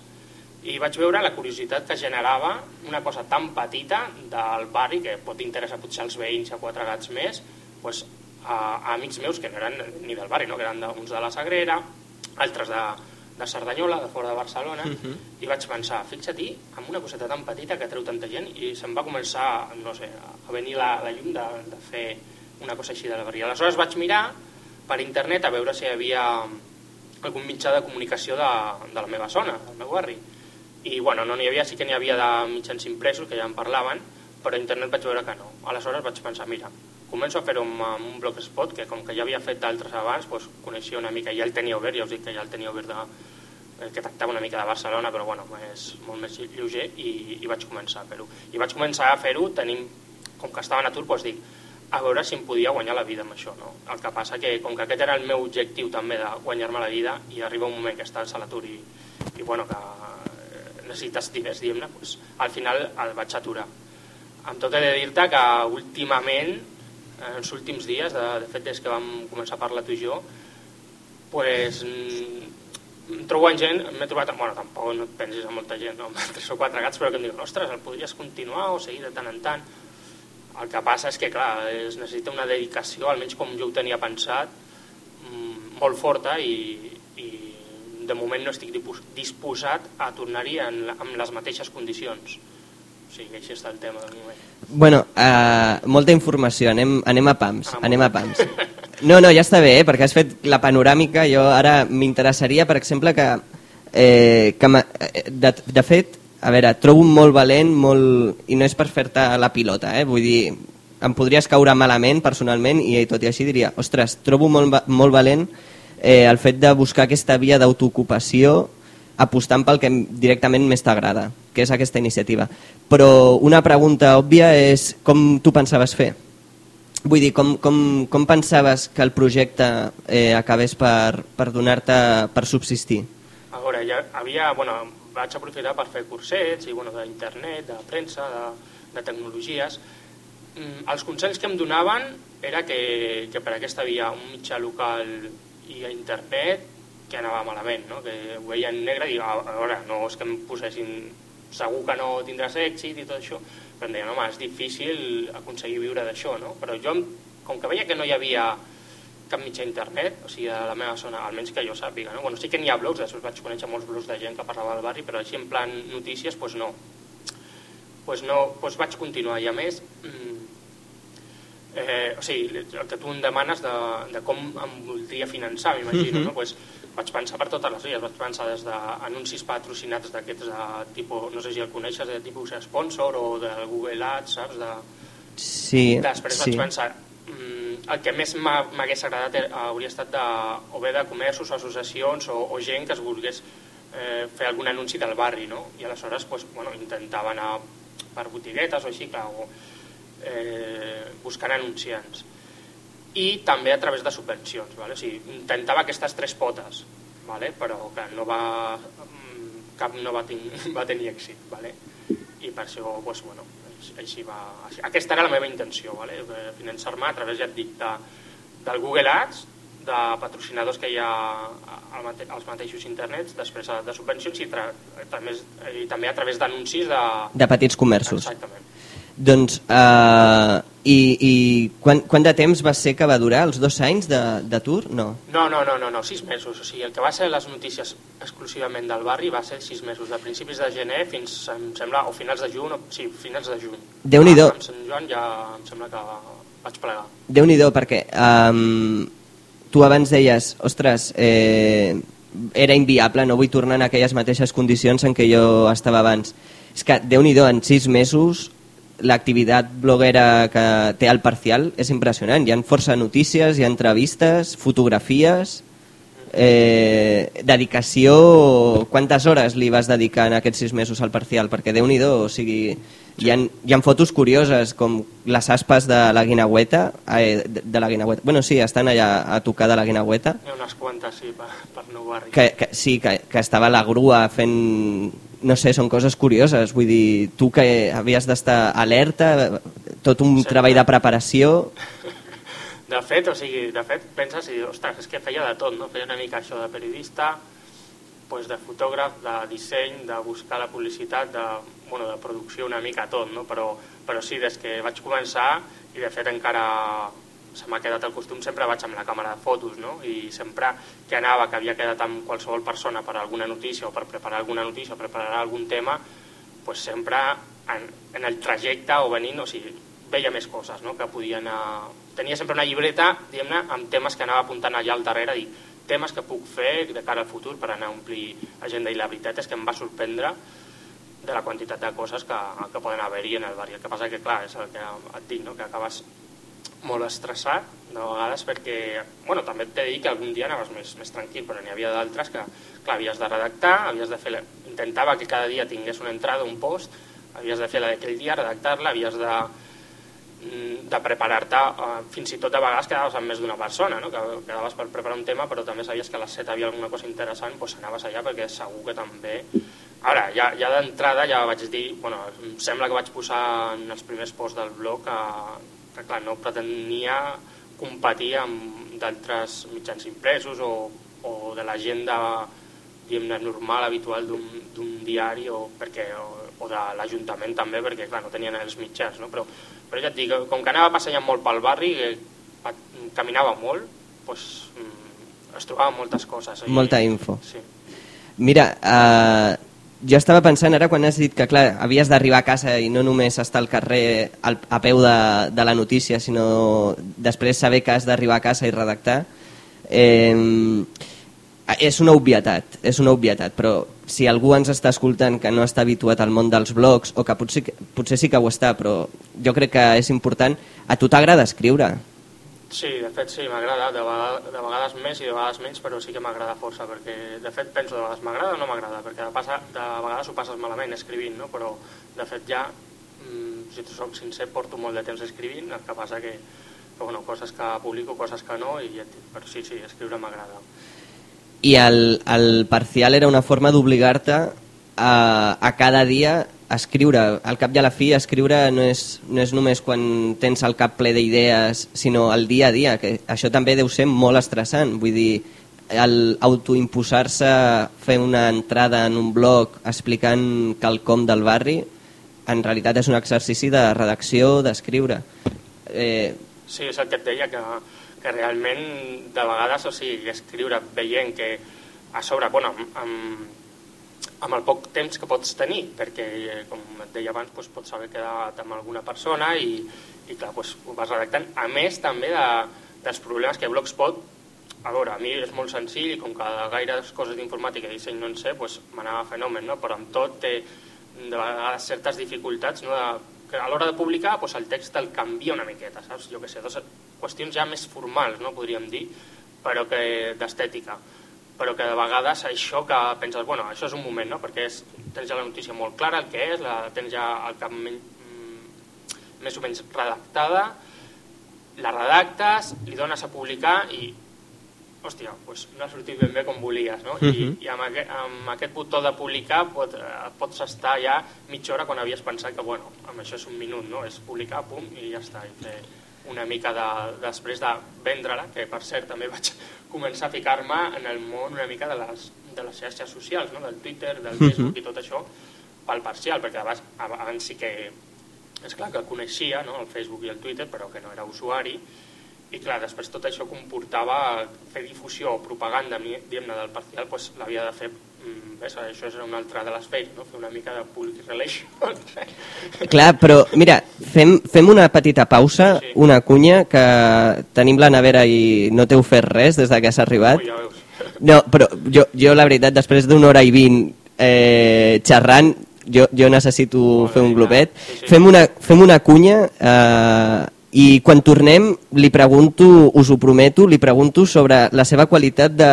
I vaig veure la curiositat que generava una cosa tan petita del barri, que pot interessar potser als veïns a quatre gats més, pues, a, a amics meus que no eren ni del barri, no? que eren de, uns de la Sagrera, altres de, de Cerdanyola, de fora de Barcelona, Mhm. i vaig pensar, fixa-t'hi, amb una coseta tan petita que atreu tanta gent, i se'm va començar, no sé, a venir la, la llum de, de fer una cosa així de la barri. Aleshores vaig mirar per internet a veure si hi havia algun mitjà de comunicació de, de la meva zona, del meu barri. I bueno, no n'hi havia, sí que n'hi havia de mitjans impresos que ja en parlaven, però a internet vaig veure que no. Aleshores vaig pensar, mira, començo a fer-ho amb, un blogspot, que com que ja havia fet d'altres abans, doncs coneixia una mica, ja el tenia obert, ja us dic que ja el tenia obert de, eh, que tractava una mica de Barcelona, però bueno, és molt més lleuger i, i vaig començar a fer-ho. I vaig començar a fer-ho tenim, com que estava en atur, doncs dic, a veure si em podia guanyar la vida amb això. No? El que passa que, com que aquest era el meu objectiu també de guanyar-me la vida, i arriba un moment que estàs a l'atur i, i bueno, que eh, necessites diners, diguem-ne, doncs, al final el vaig aturar. Amb tot he de dir-te que últimament, en els últims dies, de, de fet des que vam començar a parlar tu i jo, pues, mm, em trobo amb gent, m'he trobat, bueno, tampoc no et pensis en molta gent, no? tres o quatre gats, però que em diuen, ostres, el podries continuar o seguir de tant en tant. El que passa és que, clar, es necessita una dedicació, almenys com jo ho tenia pensat, mm, molt forta i, i de moment no estic disposat a tornar-hi en, amb les mateixes condicions. Sigui, així està el tema. Bueno, uh, molta informació, anem, anem a pams, anem a pams. No, no, ja està bé, eh, perquè has fet la panoràmica, jo ara m'interessaria, per exemple, que, eh, que eh, de, de fet, a veure, trobo molt valent, molt... i no és per fer-te la pilota, eh? vull dir, em podries caure malament personalment i tot i així diria, ostres, trobo molt, molt valent eh, el fet de buscar aquesta via d'autoocupació apostant pel que directament més t'agrada, què és aquesta iniciativa. Però una pregunta òbvia és com tu pensaves fer? Vull dir, com, com, com pensaves que el projecte eh, acabés per, per donar-te per subsistir? A veure, ja havia, bueno, vaig aprofitar per fer cursets i, bueno, d'internet, de premsa, de, de tecnologies. Mm, els consells que em donaven era que, que per aquesta via un mitjà local i a internet que anava malament, no? que ho veien negre i a, a veure, no és que em posessin segur que no tindràs èxit i tot això, però em deien, home, és difícil aconseguir viure d'això, no? Però jo, com que veia que no hi havia cap mitjà internet, o sigui, a la meva zona, almenys que jo sàpiga, no? Bueno, sí que n'hi ha blogs, després vaig conèixer molts blogs de gent que parlava del barri, però així en plan notícies, doncs pues no. Pues no, pues vaig continuar, i a més, mm, eh, o sigui, el que tu em demanes de, de com em voldria finançar, m'imagino, no? Pues, vaig pensar per totes les vies, vaig pensar des d'anuncis patrocinats d'aquests de tipus, no sé si el coneixes, de tipus sponsor o de Google Ads, saps? De... Sí, Després sí. vaig pensar, mm, el que més m'ha- m'hagués agradat hauria estat de, o bé de comerços, associacions o, o gent que es volgués eh, fer algun anunci del barri, no? I aleshores pues, bueno, intentava anar per botiguetes o així, clar, o eh, buscant anunciants i també a través de subvencions. Vale? O sigui, intentava aquestes tres potes, vale? però que no va, mm, cap no va, ten va tenir èxit. Vale? I per això, doncs, bueno, així- va, aquesta era la meva intenció, vale? de finançar-me a través, ja et dic, de, del Google Ads, de patrocinadors que hi ha mate als mateixos internets, després de subvencions i, tra també, i també a través d'anuncis de... De petits comerços. Exactament. Doncs, uh, i, i quant, quant de temps va ser que va durar? Els dos anys de- d'atur? No. No, no, no, no, no, sis mesos. O sigui, el que va ser les notícies exclusivament del barri va ser sis mesos, de principis de gener fins, em sembla, o finals de juny, o, sí, finals de juny. Déu-n'hi-do. Ah, amb Sant Joan ja em sembla que vaig plegar. Déu-n'hi-do, perquè um, tu abans deies, ostres, eh, era inviable, no vull tornar en aquelles mateixes condicions en què jo estava abans. És que, Déu-n'hi-do, en sis mesos l'activitat bloguera que té al parcial és impressionant. Hi ha força notícies, hi ha entrevistes, fotografies, eh, dedicació... Quantes hores li vas dedicar en aquests sis mesos al parcial? Perquè déu nhi o sigui, hi ha, hi ha fotos curioses com les aspes de la guinagüeta, eh, de, de la guinagüeta, bueno sí, estan allà a tocar de la guinagüeta, Hi ha unes quantes, sí, per, per no barri. que, que, sí, que, que estava la grua fent... No sé, són coses curioses, vull dir, tu que havies d'estar alerta, tot un Sí. treball de preparació... De fet, o sigui, de fet, penses i, ostres, és que feia de tot, no? Feia una mica això de periodista, pues de fotògraf, de disseny, de buscar la publicitat, de, bueno, de producció, una mica tot, no? Però, però sí, des que vaig començar, i de fet encara se m'ha quedat el costum, sempre vaig amb la càmera de fotos, no? I sempre que anava, que havia quedat amb qualsevol persona per alguna notícia o per preparar alguna notícia o preparar algun tema, pues sempre en, en el trajecte o venint, o sigui, veia més coses, no? que podia anar... Tenia sempre una llibreta, diguem-ne, amb temes que anava apuntant allà al darrere, dir temes que puc fer de cara al futur per anar a omplir agenda, i la veritat és que em va sorprendre de la quantitat de coses que, que poden haver-hi en el barri. El que passa que, clar, és el que et dic, no? que acabes molt estressat de vegades perquè, bueno, també t'he dir que algun dia anaves més, més tranquil, però n'hi havia d'altres que, clar, havies de redactar, havies de fer... La... Intentava que cada dia tingués una entrada, un post, havies de fer la d'aquell dia, redactar-la, havies de, mm, de preparar-te, eh, fins i tot a vegades quedaves amb més d'una persona, no? que quedaves per preparar un tema, però també sabies que a les 7 havia alguna cosa interessant, doncs anaves allà perquè segur que també... Ara, ja, ja d'entrada ja vaig dir, bueno, em sembla que vaig posar en els primers posts del blog que, que clar, no pretenia competir amb d'altres mitjans impresos o, o de l'agenda diguem-ne normal, habitual d'un diari o, perquè, o, o de l'Ajuntament també, perquè clar, no tenien els mitjans, no? però, però ja et dic, com que anava passejant molt pel barri, eh, caminava molt, doncs, mm, es trobava moltes coses. I- Molta info. Sí. Mira, uh, jo estava pensant ara quan has dit que clar, havies d'arribar a casa i no només estar al carrer al, a peu de, de la notícia, sinó després saber que has d'arribar a casa i redactar. Eh, és una obvietat, és una obvietat, però si algú ens està escoltant que no està habituat al món dels blogs, o que potser, potser sí que ho està, però jo crec que és important, a tu t'agrada escriure? Sí, de fet sí, m'agrada, de, vegades, de vegades més i de vegades menys, però sí que m'agrada força, perquè de fet penso de vegades m'agrada o no m'agrada, perquè de, passa, de vegades ho passes malament escrivint, no? però de fet ja, mm, si soc sincer, porto molt de temps escrivint, el que passa que, que bueno, coses que publico, coses que no, i, ja et dic, però sí, sí, escriure m'agrada. I el, el parcial era una forma d'obligar-te a, a cada dia escriure. Al cap i a la fi, escriure no és, no és només quan tens el cap ple d'idees, sinó el dia a dia, que això també deu ser molt estressant. Vull dir, autoimposar-se, fer una entrada en un blog explicant quelcom del barri, en realitat és un exercici de redacció, d'escriure. Eh, Sí, és el que et deia, que, que realment de vegades, o sigui, escriure veient que a sobre, bueno, amb, amb, amb el poc temps que pots tenir, perquè, eh, com et deia abans, doncs, pots haver quedat amb alguna persona i, i clar, doncs, ho vas redactant. A més, també, de, dels problemes que Blogspot, a veure, a mi és molt senzill i com que gaire coses d'informàtica i disseny no en sé, doncs m'anava fenomen, no? però amb tot té de vegades certes dificultats no? de, que a l'hora de publicar doncs el text el canvia una miqueta, saps? Jo què sé, dos qüestions ja més formals, no podríem dir, però que d'estètica però que de vegades això que penses, bueno, això és un moment, no? perquè és, tens ja la notícia molt clara, el que és, la tens ja al cap men, mm, més o menys redactada, la redactes, li dones a publicar i, hòstia, pues no ha sortit ben bé com volies, no? I, Mhm. i amb, aquest, amb aquest botó de publicar pot, eh, pots estar ja mitja hora quan havies pensat que, bueno, amb això és un minut, no? És publicar, pum, i ja està, i fer una mica de, després de vendre-la, que per cert també vaig començar a ficar-me en el món una mica de les, de les xarxes socials, no? del Twitter, del Mhm. Facebook i tot això, pel parcial, perquè abans, abans sí que, és clar que coneixia no? el Facebook i el Twitter, però que no era usuari, i clar, després tot això comportava fer difusió o propaganda diguem-ne del parcial, doncs l'havia de fer ves, això és una altra de les feines, no? fer una mica de public relations. Clar, però mira, fem, fem una petita pausa, una cunya, que tenim la nevera i no t'heu fet res des de que has arribat. Ui, ja veus. No, però jo, jo la veritat, després d'una hora i vint eh, xerrant, jo, jo necessito fer un globet. Fem una, fem una cunya eh, i quan tornem li pregunto, us ho prometo, li pregunto sobre la seva qualitat de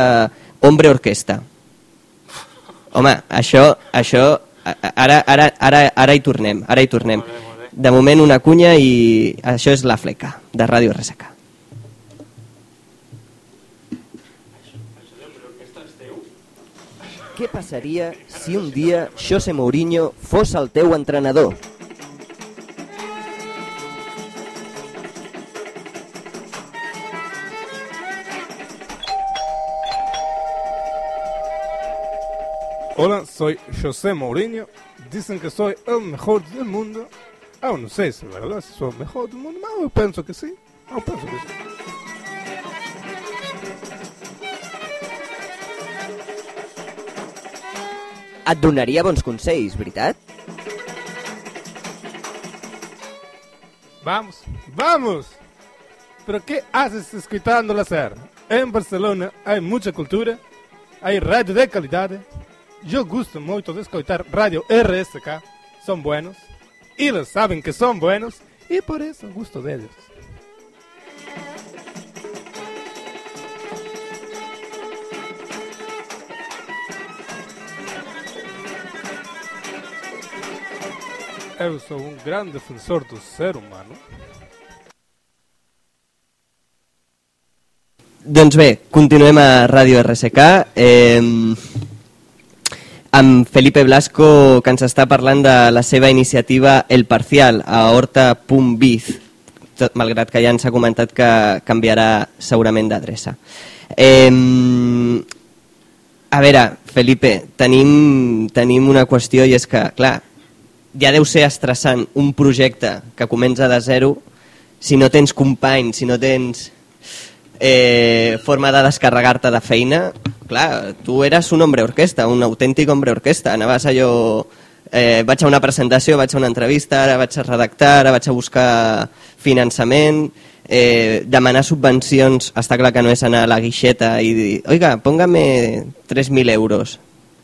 hombre orquesta. Home, això, això a- ara, ara, ara, ara hi tornem, ara hi tornem. De moment una cunya i això és la fleca, de Ràdio RSK. Què passaria si un dia José Mourinho fos el teu entrenador? Hola, soy José Mourinho. Dicen que soy el mejor del mundo. Aún no sé si verdad, si soy el mejor del mundo. Yo pienso que sí. Yo pienso que sí. Et donaria bons consells, veritat? Vamos, vamos. ¿Pero qué haces escuchando la SER? En Barcelona hay mucha cultura, hay radio de calidad. Yo gusto mucho de escuchar radio RSK, son buenos, y lo saben que son buenos, y por eso gusto de ellos. Eu sou um grande defensor do ser humano. Doncs bé, continuem a Ràdio RSK. Eh, amb Felipe Blasco, que ens està parlant de la seva iniciativa El Parcial a horta.biz, malgrat que ja ens ha comentat que canviarà segurament d'adreça. Eh, a veure, Felipe, tenim, tenim una qüestió i és que, clar, ja deu ser estressant un projecte que comença de zero si no tens company, si no tens eh, forma de descarregar-te de feina, clar, tu eres un hombre orquesta, un autèntic hombre orquesta, anaves allò... Eh, vaig a una presentació, vaig a una entrevista, ara vaig a redactar, ara vaig a buscar finançament, eh, demanar subvencions, està clar que no és anar a la guixeta i dir, oiga, póngame 3.000 euros,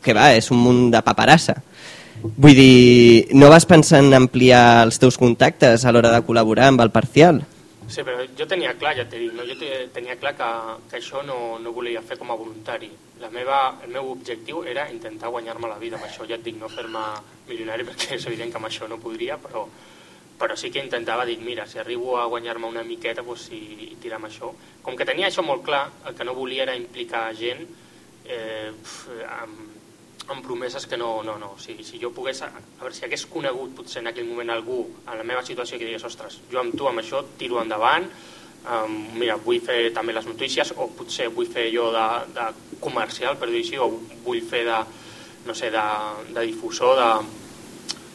que va, és un munt de paperassa. Vull dir, no vas pensar en ampliar els teus contactes a l'hora de col·laborar amb el parcial? Sí, però jo tenia clar, ja t'he dit, no? jo te- tenia clar que, que això no, no volia fer com a voluntari. La meva, el meu objectiu era intentar guanyar-me la vida amb això. Ja et dic, no fer-me milionari perquè és evident que amb això no podria, però, però sí que intentava dir, mira, si arribo a guanyar-me una miqueta, doncs sí, i tirar amb això. Com que tenia això molt clar, el que no volia era implicar gent eh, amb, amb promeses que no, no, no. Si, si jo pogués, a veure, si hagués conegut potser en aquell moment algú en la meva situació que digués, ostres, jo amb tu amb això tiro endavant, um, mira, vull fer també les notícies, o potser vull fer jo de, de comercial, per dir així, o vull fer de, no sé, de, de difusor, de,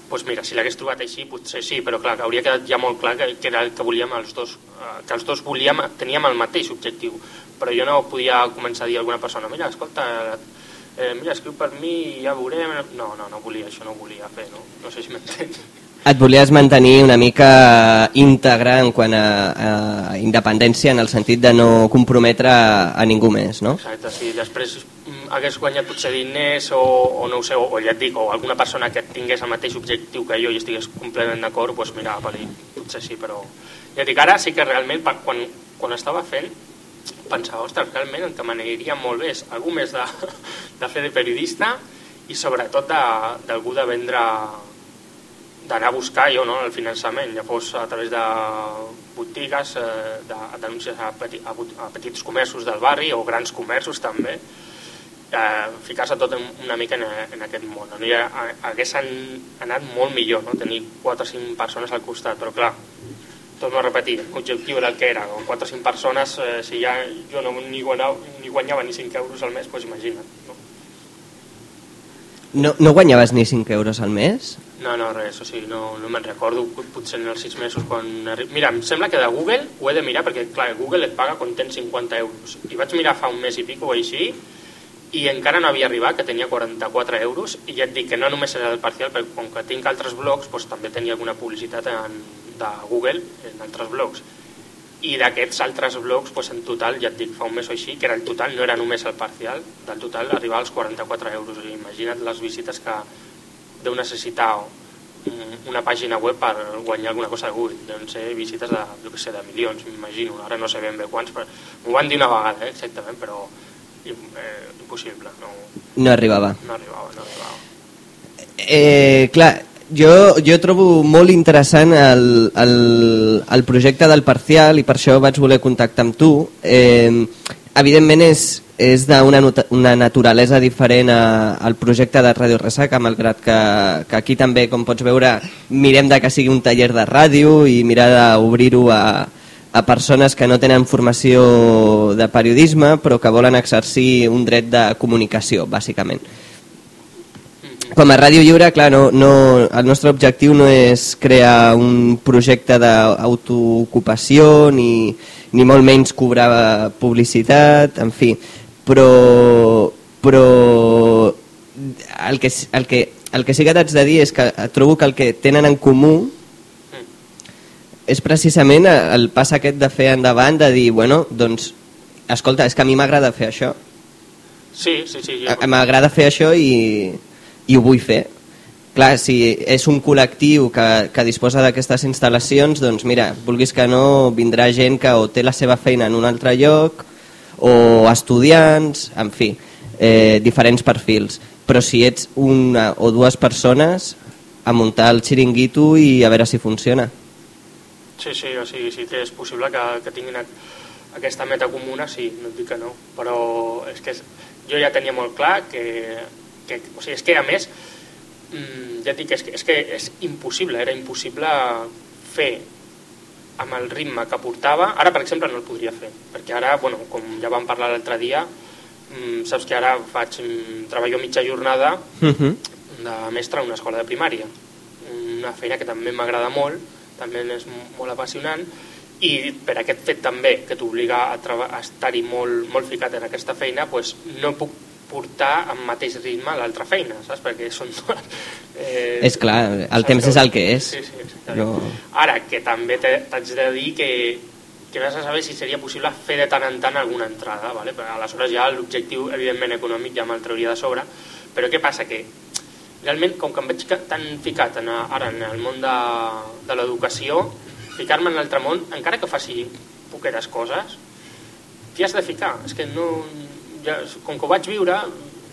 doncs mira, si l'hagués trobat així, potser sí, però clar, que hauria quedat ja molt clar que, que era el que volíem els dos, eh, que els dos volíem, teníem el mateix objectiu, però jo no podia començar a dir a alguna persona, mira, escolta, eh, mira, escriu per mi i ja veurem... No, no, no volia, això no ho volia fer, no? No sé si m'entens. Et volies mantenir una mica íntegre en quant a, a independència en el sentit de no comprometre a, ningú més, no? Exacte, si després mm, hagués guanyat potser diners o, o no ho sé, o, o ja et dic, o alguna persona que tingués el mateix objectiu que jo i estigués completament d'acord, doncs mira, potser sí, però... Ja et dic, ara sí que realment, quan, quan estava fent, pensava, ostres, realment el que m'aniria molt bé és algú més de, de fer de periodista i sobretot d'algú de, de vendre d'anar a buscar jo no, el finançament, ja fos a través de botigues, eh, de, d'anuncis a, peti, a, a petits comerços del barri o grans comerços també, eh, ficar-se tot una mica en, en aquest món. No? Ha- hagués an, anat molt millor, no? tenir 4 o 5 persones al costat, però clar, torno a repetir, l'objectiu era el que era, amb 4 o 5 persones, eh, si ja jo no ni guanyava, ni guanyava ni 5 euros al mes, doncs imagina't. No? No, no guanyaves ni 5 euros al mes? No, no, res, o sigui, no, no me'n recordo, potser en els sis mesos quan... Mira, em sembla que de Google ho he de mirar perquè, clar, Google et paga quan tens 50 euros. I vaig mirar fa un mes i pico o així i encara no havia arribat, que tenia 44 euros, i ja et dic que no només era el parcial, perquè com que tinc altres blogs, doncs també tenia alguna publicitat en, de Google en altres blogs. I d'aquests altres blogs, doncs en total, ja et dic, fa un mes o així, que era el total, no era només el parcial, del total arribava als 44 euros. I imagina't les visites que deu necessitar un- una pàgina web per guanyar alguna cosa de Google. Deuen ser visites de, jo que sé, de milions, m'imagino. Ara no sé ben bé quants, però m'ho van dir una vegada, eh, exactament, però eh, impossible, no, No arribava. no arribava, no arribava. Eh, clar, jo, jo trobo molt interessant el, el, el projecte del parcial i per això vaig voler contactar amb tu. Eh, evidentment és, és d'una una naturalesa diferent a, al projecte de Ràdio Ressaca, malgrat que, que aquí també, com pots veure, mirem de que sigui un taller de ràdio i mirar d'obrir-ho a, a persones que no tenen formació de periodisme però que volen exercir un dret de comunicació, bàsicament. Com a Ràdio Lliure, clar, no, no, el nostre objectiu no és crear un projecte d'autoocupació ni, ni molt menys cobrar publicitat, en fi, però, però el, que, el, que, el que sí que t'haig de dir és que trobo que el que tenen en comú és precisament el pas aquest de fer endavant, de dir, bueno, doncs, escolta, és que a mi m'agrada fer això. Sí, sí, sí. Jo, A- M'agrada fer això i, i ho vull fer. Clar, si és un col·lectiu que, que disposa d'aquestes instal·lacions, doncs mira, vulguis que no, vindrà gent que o té la seva feina en un altre lloc, o estudiants, en fi, eh, diferents perfils. Però si ets una o dues persones, a muntar el xiringuito i a veure si funciona. Sí, sí, o sigui, que és possible que, que tinguin aquesta meta comuna, sí, no et dic que no, però és que és, jo ja tenia molt clar que, que o sigui, és que a més, mm, ja et dic, és que, és que és impossible, era impossible fer amb el ritme que portava, ara per exemple no el podria fer, perquè ara, bueno, com ja vam parlar l'altre dia, mm, saps que ara faig, mm, treballo mitja jornada Uh -huh. de mestre en una escola de primària. Una feina que també m'agrada molt, també és molt apassionant, i per aquest fet també, que t'obliga a, a estar-hi molt, molt ficat en aquesta feina, doncs no puc portar amb mateix ritme l'altra feina, saps? Perquè són dues... Eh, És clar, el saps temps és el que és. Sí, sí, exactament. No. Ara, que també t'haig de dir que, que vas a saber si seria possible fer de tant en tant alguna entrada, ¿vale? Però aleshores ja l'objectiu, evidentment, econòmic ja me'l trauria de sobre, però què passa? Que realment, com que em veig tan ficat en, ara en el món de, de l'educació, ficar-me en l'altre món, encara que faci poquetes coses, t'hi has de ficar. És que no... Ja, com que ho vaig viure,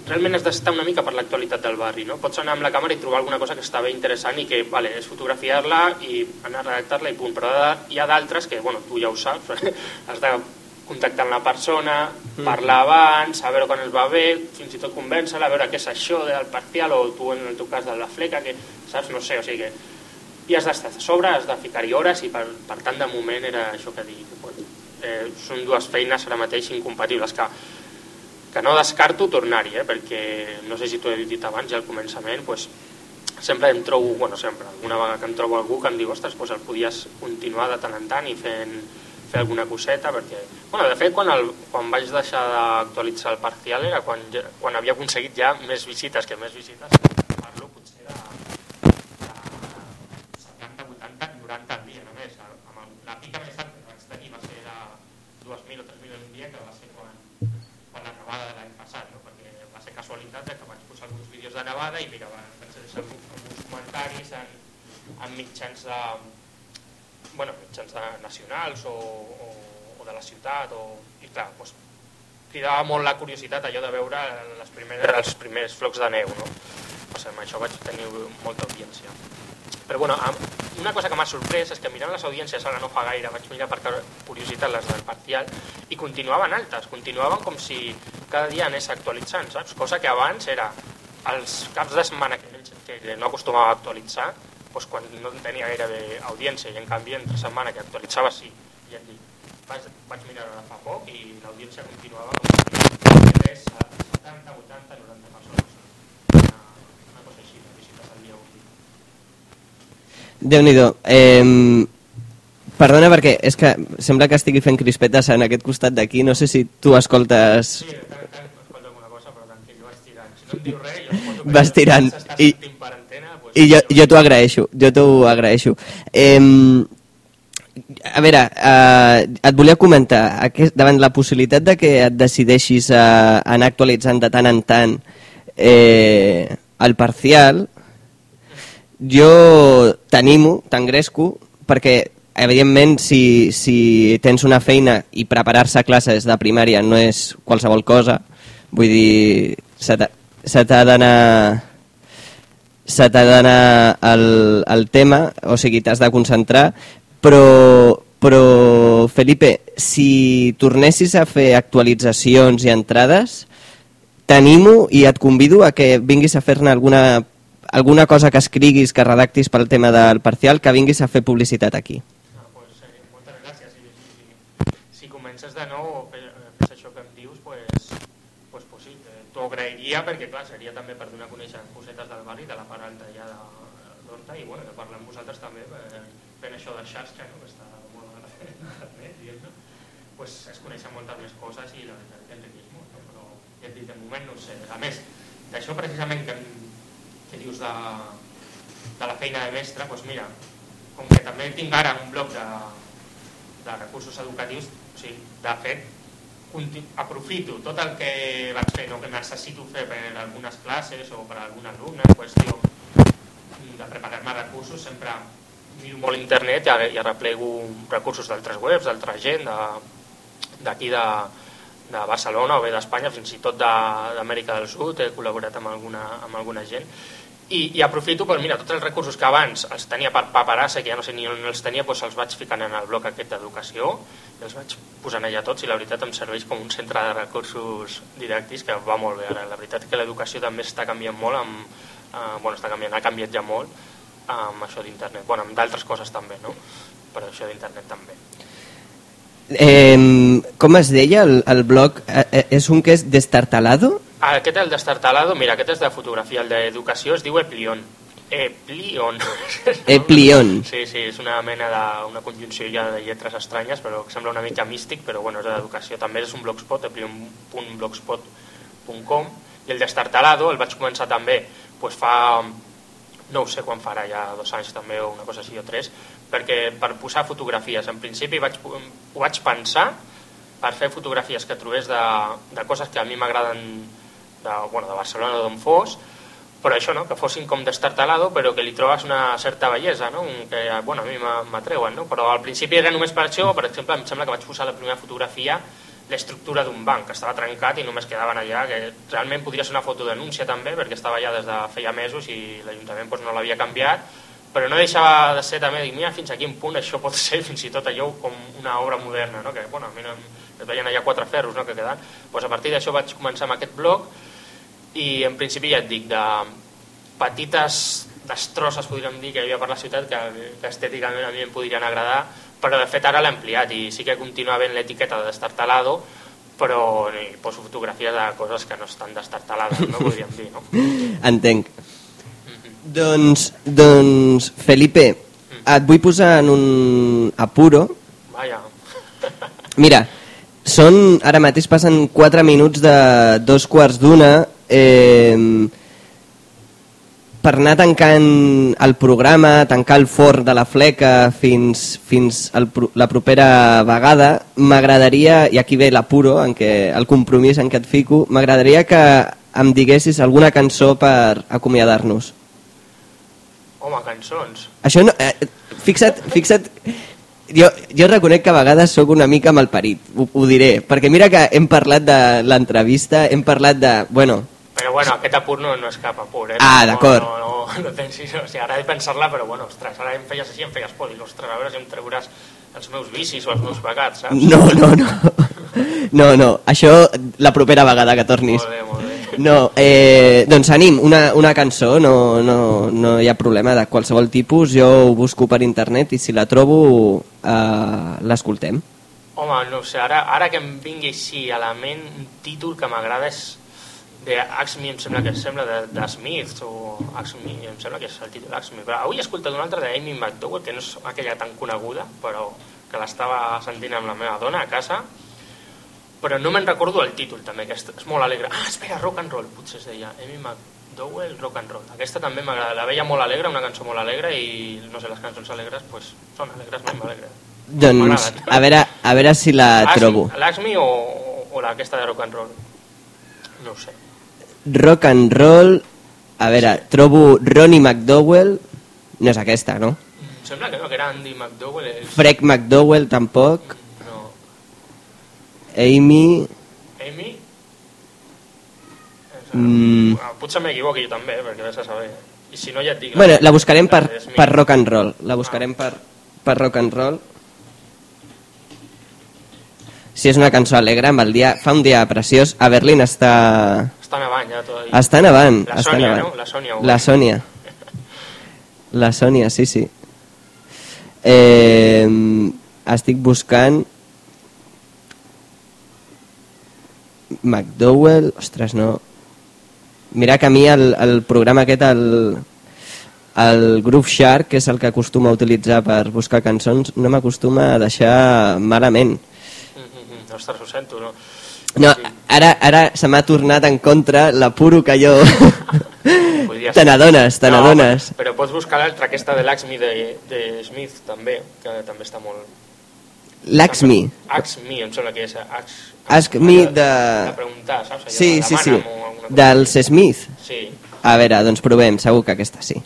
realment has d'estar una mica per l'actualitat del barri. No? Pots anar amb la càmera i trobar alguna cosa que està bé interessant i que vale, és fotografiar-la i anar a redactar-la i punt. Però hi ha d'altres que, bueno, tu ja ho saps, has de contactar amb la persona, parlar abans, a veure quan es va bé, fins i tot convèncer-la, a veure què és això del parcial o tu en el teu cas de la fleca, que saps, no sé, o sigui que i has d'estar a sobre, has de ficar-hi hores i per, per tant de moment era això que dic bueno, eh, són dues feines ara mateix incompatibles que, que no descarto tornar-hi eh, perquè no sé si t'ho he dit abans ja al començament pues, sempre em trobo, bueno sempre, alguna vegada que em trobo algú que em diu ostres, pues el podies continuar de tant en tant i fent, fer alguna coseta perquè, bueno, de fet quan, el, quan vaig deixar d'actualitzar el parcial era quan, quan havia aconseguit ja més visites que més visites parlo potser de, de 70, 80, 90 al dia només amb el, la pica més alta que vaig tenir va ser de 2.000 o 3.000 en un dia que va ser quan, quan la nevada de l'any passat no? perquè va ser casualitat de que vaig de nevada i mira, van fer alguns comentaris en, en mitjans de, bueno, mitjans de nacionals o, o, o de la ciutat o, i clar, doncs, cridava molt la curiositat allò de veure les primeres, els primers flocs de neu no? o sigui, amb això vaig tenir molta audiència però bueno, una cosa que m'ha sorprès és que mirant les audiències ara no fa gaire vaig mirar per curiositat les del parcial i continuaven altes, continuaven com si cada dia anés actualitzant, saps? Cosa que abans era els caps de setmana que, que no acostumava a actualitzar doncs quan no tenia gairebé audiència i en canvi entre setmana que actualitzava sí i et dic, vaig, vaig mirar ara fa poc i l'audiència continuava com si res, 70, 80, 90 persones una, una cosa així, de visites al dia Déu-n'hi-do. Eh, perdona perquè és que sembla que estigui fent crispetes en aquest costat d'aquí. No sé si tu escoltes... Sí, Vas tirant. I, i jo, jo t'ho agraeixo. Jo t'ho agraeixo. Eh, a veure, eh, et volia comentar, aquest, davant la possibilitat de que et decideixis a anar actualitzant de tant en tant eh, el parcial, jo t'animo, t'engresco, perquè evidentment si, si tens una feina i preparar-se a classes de primària no és qualsevol cosa, vull dir, se se t'ha d'anar se t'ha d'anar al, al tema, o sigui, t'has de concentrar, però, però Felipe, si tornessis a fer actualitzacions i entrades, t'animo i et convido a que vinguis a fer-ne alguna, alguna cosa que escriguis, que redactis pel tema del parcial, que vinguis a fer publicitat aquí. Ah, doncs, eh, moltes gràcies. Si, si, si comences de nou, fes, fes això que em dius, pues, pues, pues sí, eh, agrairia perquè, clar, seria també per donar a conèixer cosetes del barri, de la part alta ja de- d'Horta, i bueno, parlar amb vosaltres també, eh, fent això de xarxa, no? que està molt a internet, diguem-ne, pues, es coneixen moltes més coses i la veritat que enriqueix molt, no? però ja et dic, de moment no sé. A més, d'això precisament que, que dius de, de la feina de mestre, doncs mira, com que també tinc ara un bloc de, de recursos educatius, o sigui, de fet, aprofito tot el que vaig fer, no, que necessito fer per algunes classes o per algun alumne en qüestió de preparar-me recursos, sempre miro molt internet i, i arreplego recursos d'altres webs, d'altra gent, de- d'aquí de, de Barcelona o bé d'Espanya, fins i tot de- d'Amèrica del Sud, he col·laborat amb alguna, amb alguna gent, i, i aprofito, doncs mira, tots els recursos que abans els tenia per paperassa, que ja no sé ni on els tenia, doncs els vaig ficant en el bloc aquest d'educació, i els vaig posant allà tots, i la veritat em serveix com un centre de recursos didàctics que va molt bé ara. La veritat que l'educació també està canviant molt, amb, eh, bueno, està canviant, ha canviat ja molt amb això d'internet, bueno, amb d'altres coses també, no? però això d'internet també. Eh, com es deia el, el blog? Eh, eh, és un que és destartalado? Ah, Aquest el destartalado, mira, aquest és de fotografia, el d'educació es diu Eplion. Eplion. Eplion. Sí, sí, és una mena de, una conjunció ja de lletres estranyes, però que sembla una mica místic, però bueno, és d'educació. També és un blogspot, eplion.blogspot.com, i el destartalado el vaig començar també pues fa, no ho sé quan farà, ja dos anys també, o una cosa així, o tres, perquè per posar fotografies, en principi vaig, ho vaig pensar per fer fotografies que trobés de, de coses que a mi m'agraden de, bueno, de Barcelona d'on fos, però això, no? que fossin com destartalado, però que li trobes una certa bellesa, no? que bueno, a mi m'atreuen. No? Però al principi era només per això, per exemple, em sembla que vaig posar la primera fotografia l'estructura d'un banc, que estava trencat i només quedaven allà, que realment podria ser una fotodenúncia també, perquè estava allà des de feia mesos i l'Ajuntament doncs, no l'havia canviat, però no deixava de ser també, dic, mira fins a quin punt això pot ser fins i tot allò com una obra moderna, no? que bueno, a mi no, em- es veien allà quatre ferros no? que quedaven. Pues a partir d'això vaig començar amb aquest blog i en principi ja et dic, de petites destrosses, podríem dir, que hi havia per la ciutat que, que estèticament a mi em podrien agradar, però de fet ara l'he ampliat i sí que continua havent l'etiqueta de destartalado, però hi poso fotografies de coses que no estan destartalades, no podríem dir, no? Entenc. Doncs, doncs, Felipe, et vull posar en un apuro. Vaja, Mira, són, ara mateix passen 4 minuts de dos quarts d'una. Eh, per anar tancant el programa, tancar el forn de la fleca fins, fins el, la propera vegada, m'agradaria, i aquí ve l'apuro, en què, el compromís en què et fico, m'agradaria que em diguessis alguna cançó per acomiadar-nos. Home, cançons. Això no... Eh, fixa't, fixa't... Jo, jo reconec que a vegades sóc una mica malparit, ho, ho diré, perquè mira que hem parlat de l'entrevista, hem parlat de... Bueno, Però bueno, aquest apur no, no és cap apur, eh? Ah, No, d'acord. No, no, no pensis, o sigui, ara he de pensar-la, però bueno, ostres, ara em feies així, em feies por, dic, ostres, a veure si em treuràs els meus vicis o els meus pecats, saps? no, no, no. No, no, això la propera vegada que tornis. Molt bé, molt bé. No, eh, doncs anim, una, una cançó, no, no, no hi ha problema de qualsevol tipus, jo ho busco per internet i si la trobo eh, l'escoltem. Home, no sé, ara, ara que em vingui així a la ment un títol que m'agrada és de Me, em sembla que sembla de, de Smith o Me, em sembla que és el títol Me. Però avui he escoltat una altra d'Amy McDowell, que no és aquella tan coneguda, però que l'estava sentint amb la meva dona a casa, però no me'n recordo el títol també, que és, molt alegre. Ah, espera, Rock and Roll, potser es deia. Amy McDowell, Rock and Roll. Aquesta també m'agrada, la veia molt alegre, una cançó molt alegre i no sé, les cançons alegres pues, són alegres, no m'alegren. Doncs a veure, a veure si la trobo. L'Axmi o, o aquesta de rock and roll? No sé. Rock and roll, a veure, trobo Ronnie McDowell, no és aquesta, no? Em sembla que no, que era Andy McDowell. És... Fred McDowell tampoc, No. Amy... Amy? Mm, Ah, potser m'equivoqui jo també, perquè vés a saber. I si no ja et dic... bueno, la buscarem per, per rock and roll, la buscarem per, per rock and roll. Si és una cançó alegre, amb el dia, fa un dia preciós, a Berlín està, Està nevant ja tot. està nevant. La està Sònia, nevant. no? La Sònia. La. Sònia. La Sònia, sí, sí. Eh, estic buscant... McDowell... Ostres, no... Mira que a mi el, el programa aquest, el, el Groove Shark, que és el que acostuma a utilitzar per buscar cançons, no m'acostuma a deixar malament. Mm, mm, mm. Ostres, ho sento, no? No, ara, ara se m'ha tornat en contra l'apuro que jo... Te n'adones, te No, n'adones. Però pots buscar l'altra, aquesta de l'Axmi de, de Smith, també, que també està molt... L'Ax Me. Ask Me, em sembla que és Ask, Ask Me de... de preguntar, saps? Allò, Sí, sí, sí. Dels Smith. Sí. A veure, doncs provem, segur que aquesta sí.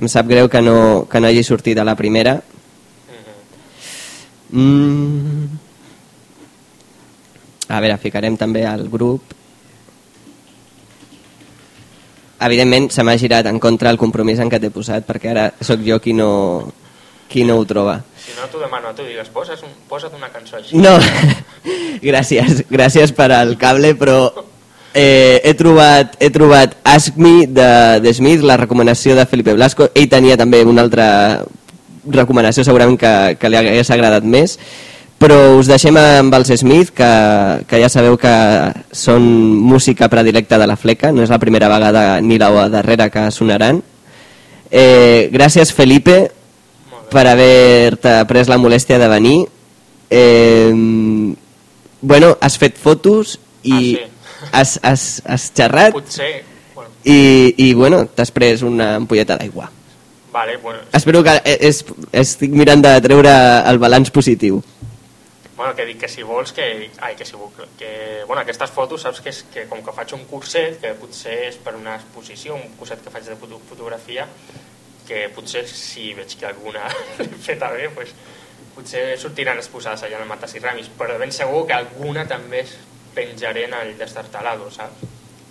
Em sap greu que no, que no hagi sortit a la primera. Mm. A veure, ficarem també al grup. Evidentment se m'ha girat en contra el compromís en què t'he posat, perquè ara sóc jo qui no, qui no ho troba. Si no, t'ho demano a tu, digues, posa't, un, posa't una cançó així. No, gràcies, gràcies per al cable, però eh, he, trobat, he trobat Ask Me de, de Smith, la recomanació de Felipe Blasco. Ell tenia també una altra recomanació segurament que, que li hagués agradat més, però us deixem amb els Smith, que, que ja sabeu que són música predilecta de la fleca, no és la primera vegada ni la darrera que sonaran. Eh, gràcies Felipe per haver-te pres la molèstia de venir. Eh, bueno, has fet fotos i has, has, has xerrat Potser, bueno, i, i bueno, t'has pres una ampolleta d'aigua. vale, bueno, Espero que és, estic mirant de treure el balanç positiu. Bueno, que dic que si vols que... Ai, que si vull, que... Bueno, aquestes fotos saps que és que com que faig un curset, que potser és per una exposició, un curset que faig de foto fotografia, que potser si veig que alguna l'he feta bé, pues, potser sortiran exposades allà al Matas i Ramis, però de ben segur que alguna també es penjaré en el Destartalado, saps?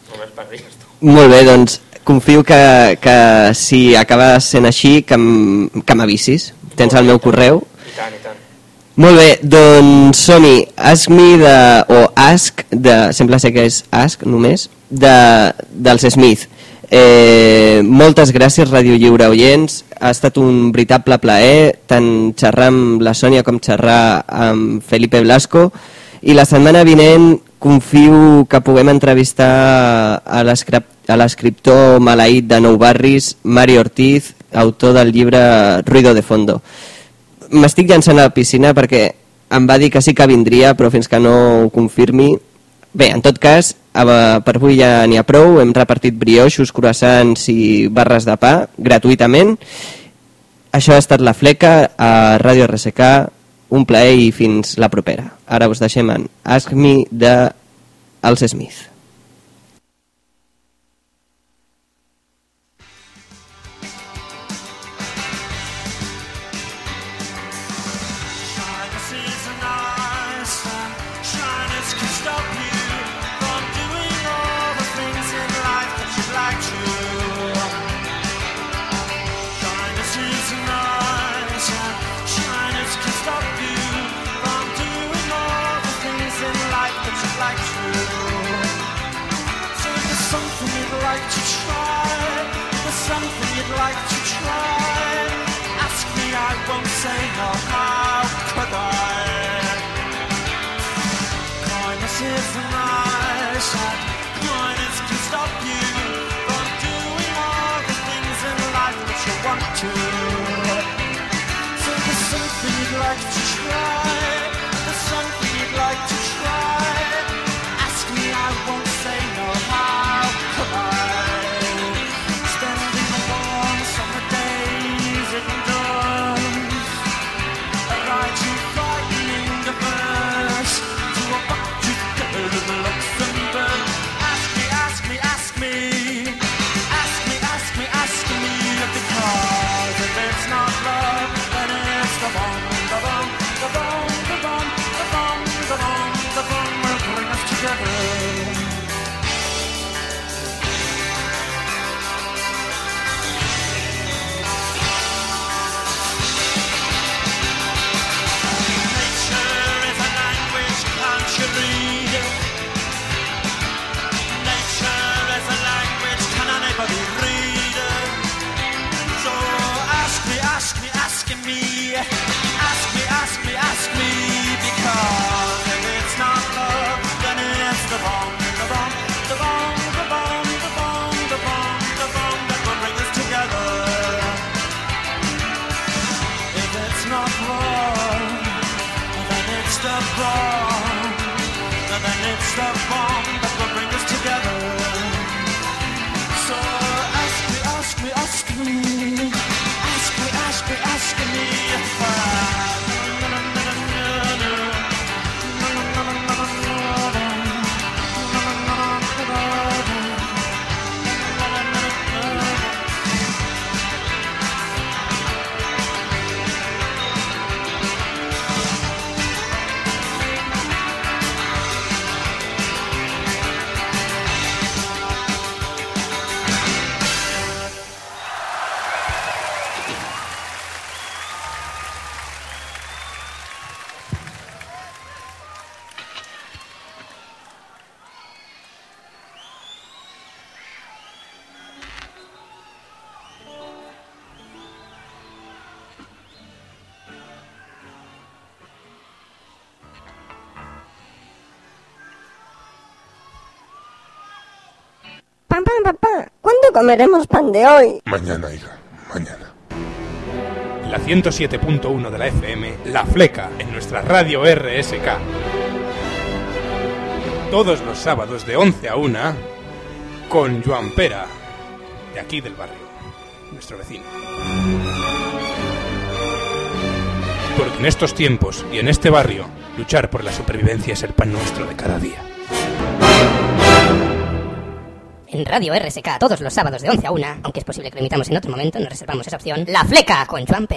Només per dir-t'ho. Molt bé, doncs confio que, que si acaba sent així, que m'avisis. Tens el meu correu? I tant, i tant. Molt bé, doncs som-hi. Ask me de, o ask de, sembla ser que és ask només, de, dels Smith. Eh, moltes gràcies, Ràdio Lliure oients. Ha estat un veritable plaer tant xerrar amb la Sònia com xerrar amb Felipe Blasco. I la setmana vinent confio que puguem entrevistar a l'escrip- a l'escriptor maleït de Nou Barris, Mario Ortiz, autor del llibre Ruido de Fondo m'estic llançant a la piscina perquè em va dir que sí que vindria, però fins que no ho confirmi... Bé, en tot cas, eh, per avui ja n'hi ha prou, hem repartit brioixos, croissants i barres de pa gratuïtament. Això ha estat La Fleca a Ràdio RSK, un plaer i fins la propera. Ara us deixem en Ask Me de Els Smith. Something you'd like to try, there's something you'd like to comeremos pan de hoy? Mañana, hija, mañana. La 107.1 de la FM, La Fleca, en nuestra radio RSK. Todos los sábados de 11 a 1, con Joan Pera, de aquí del barrio, nuestro vecino. Porque en estos tiempos y en este barrio, Luchar por la supervivencia es el pan nuestro de cada día. En Radio RSK todos los sábados de 11 a 1, aunque es posible que lo emitamos en otro momento, nos reservamos esa opción. La Fleca con Joan.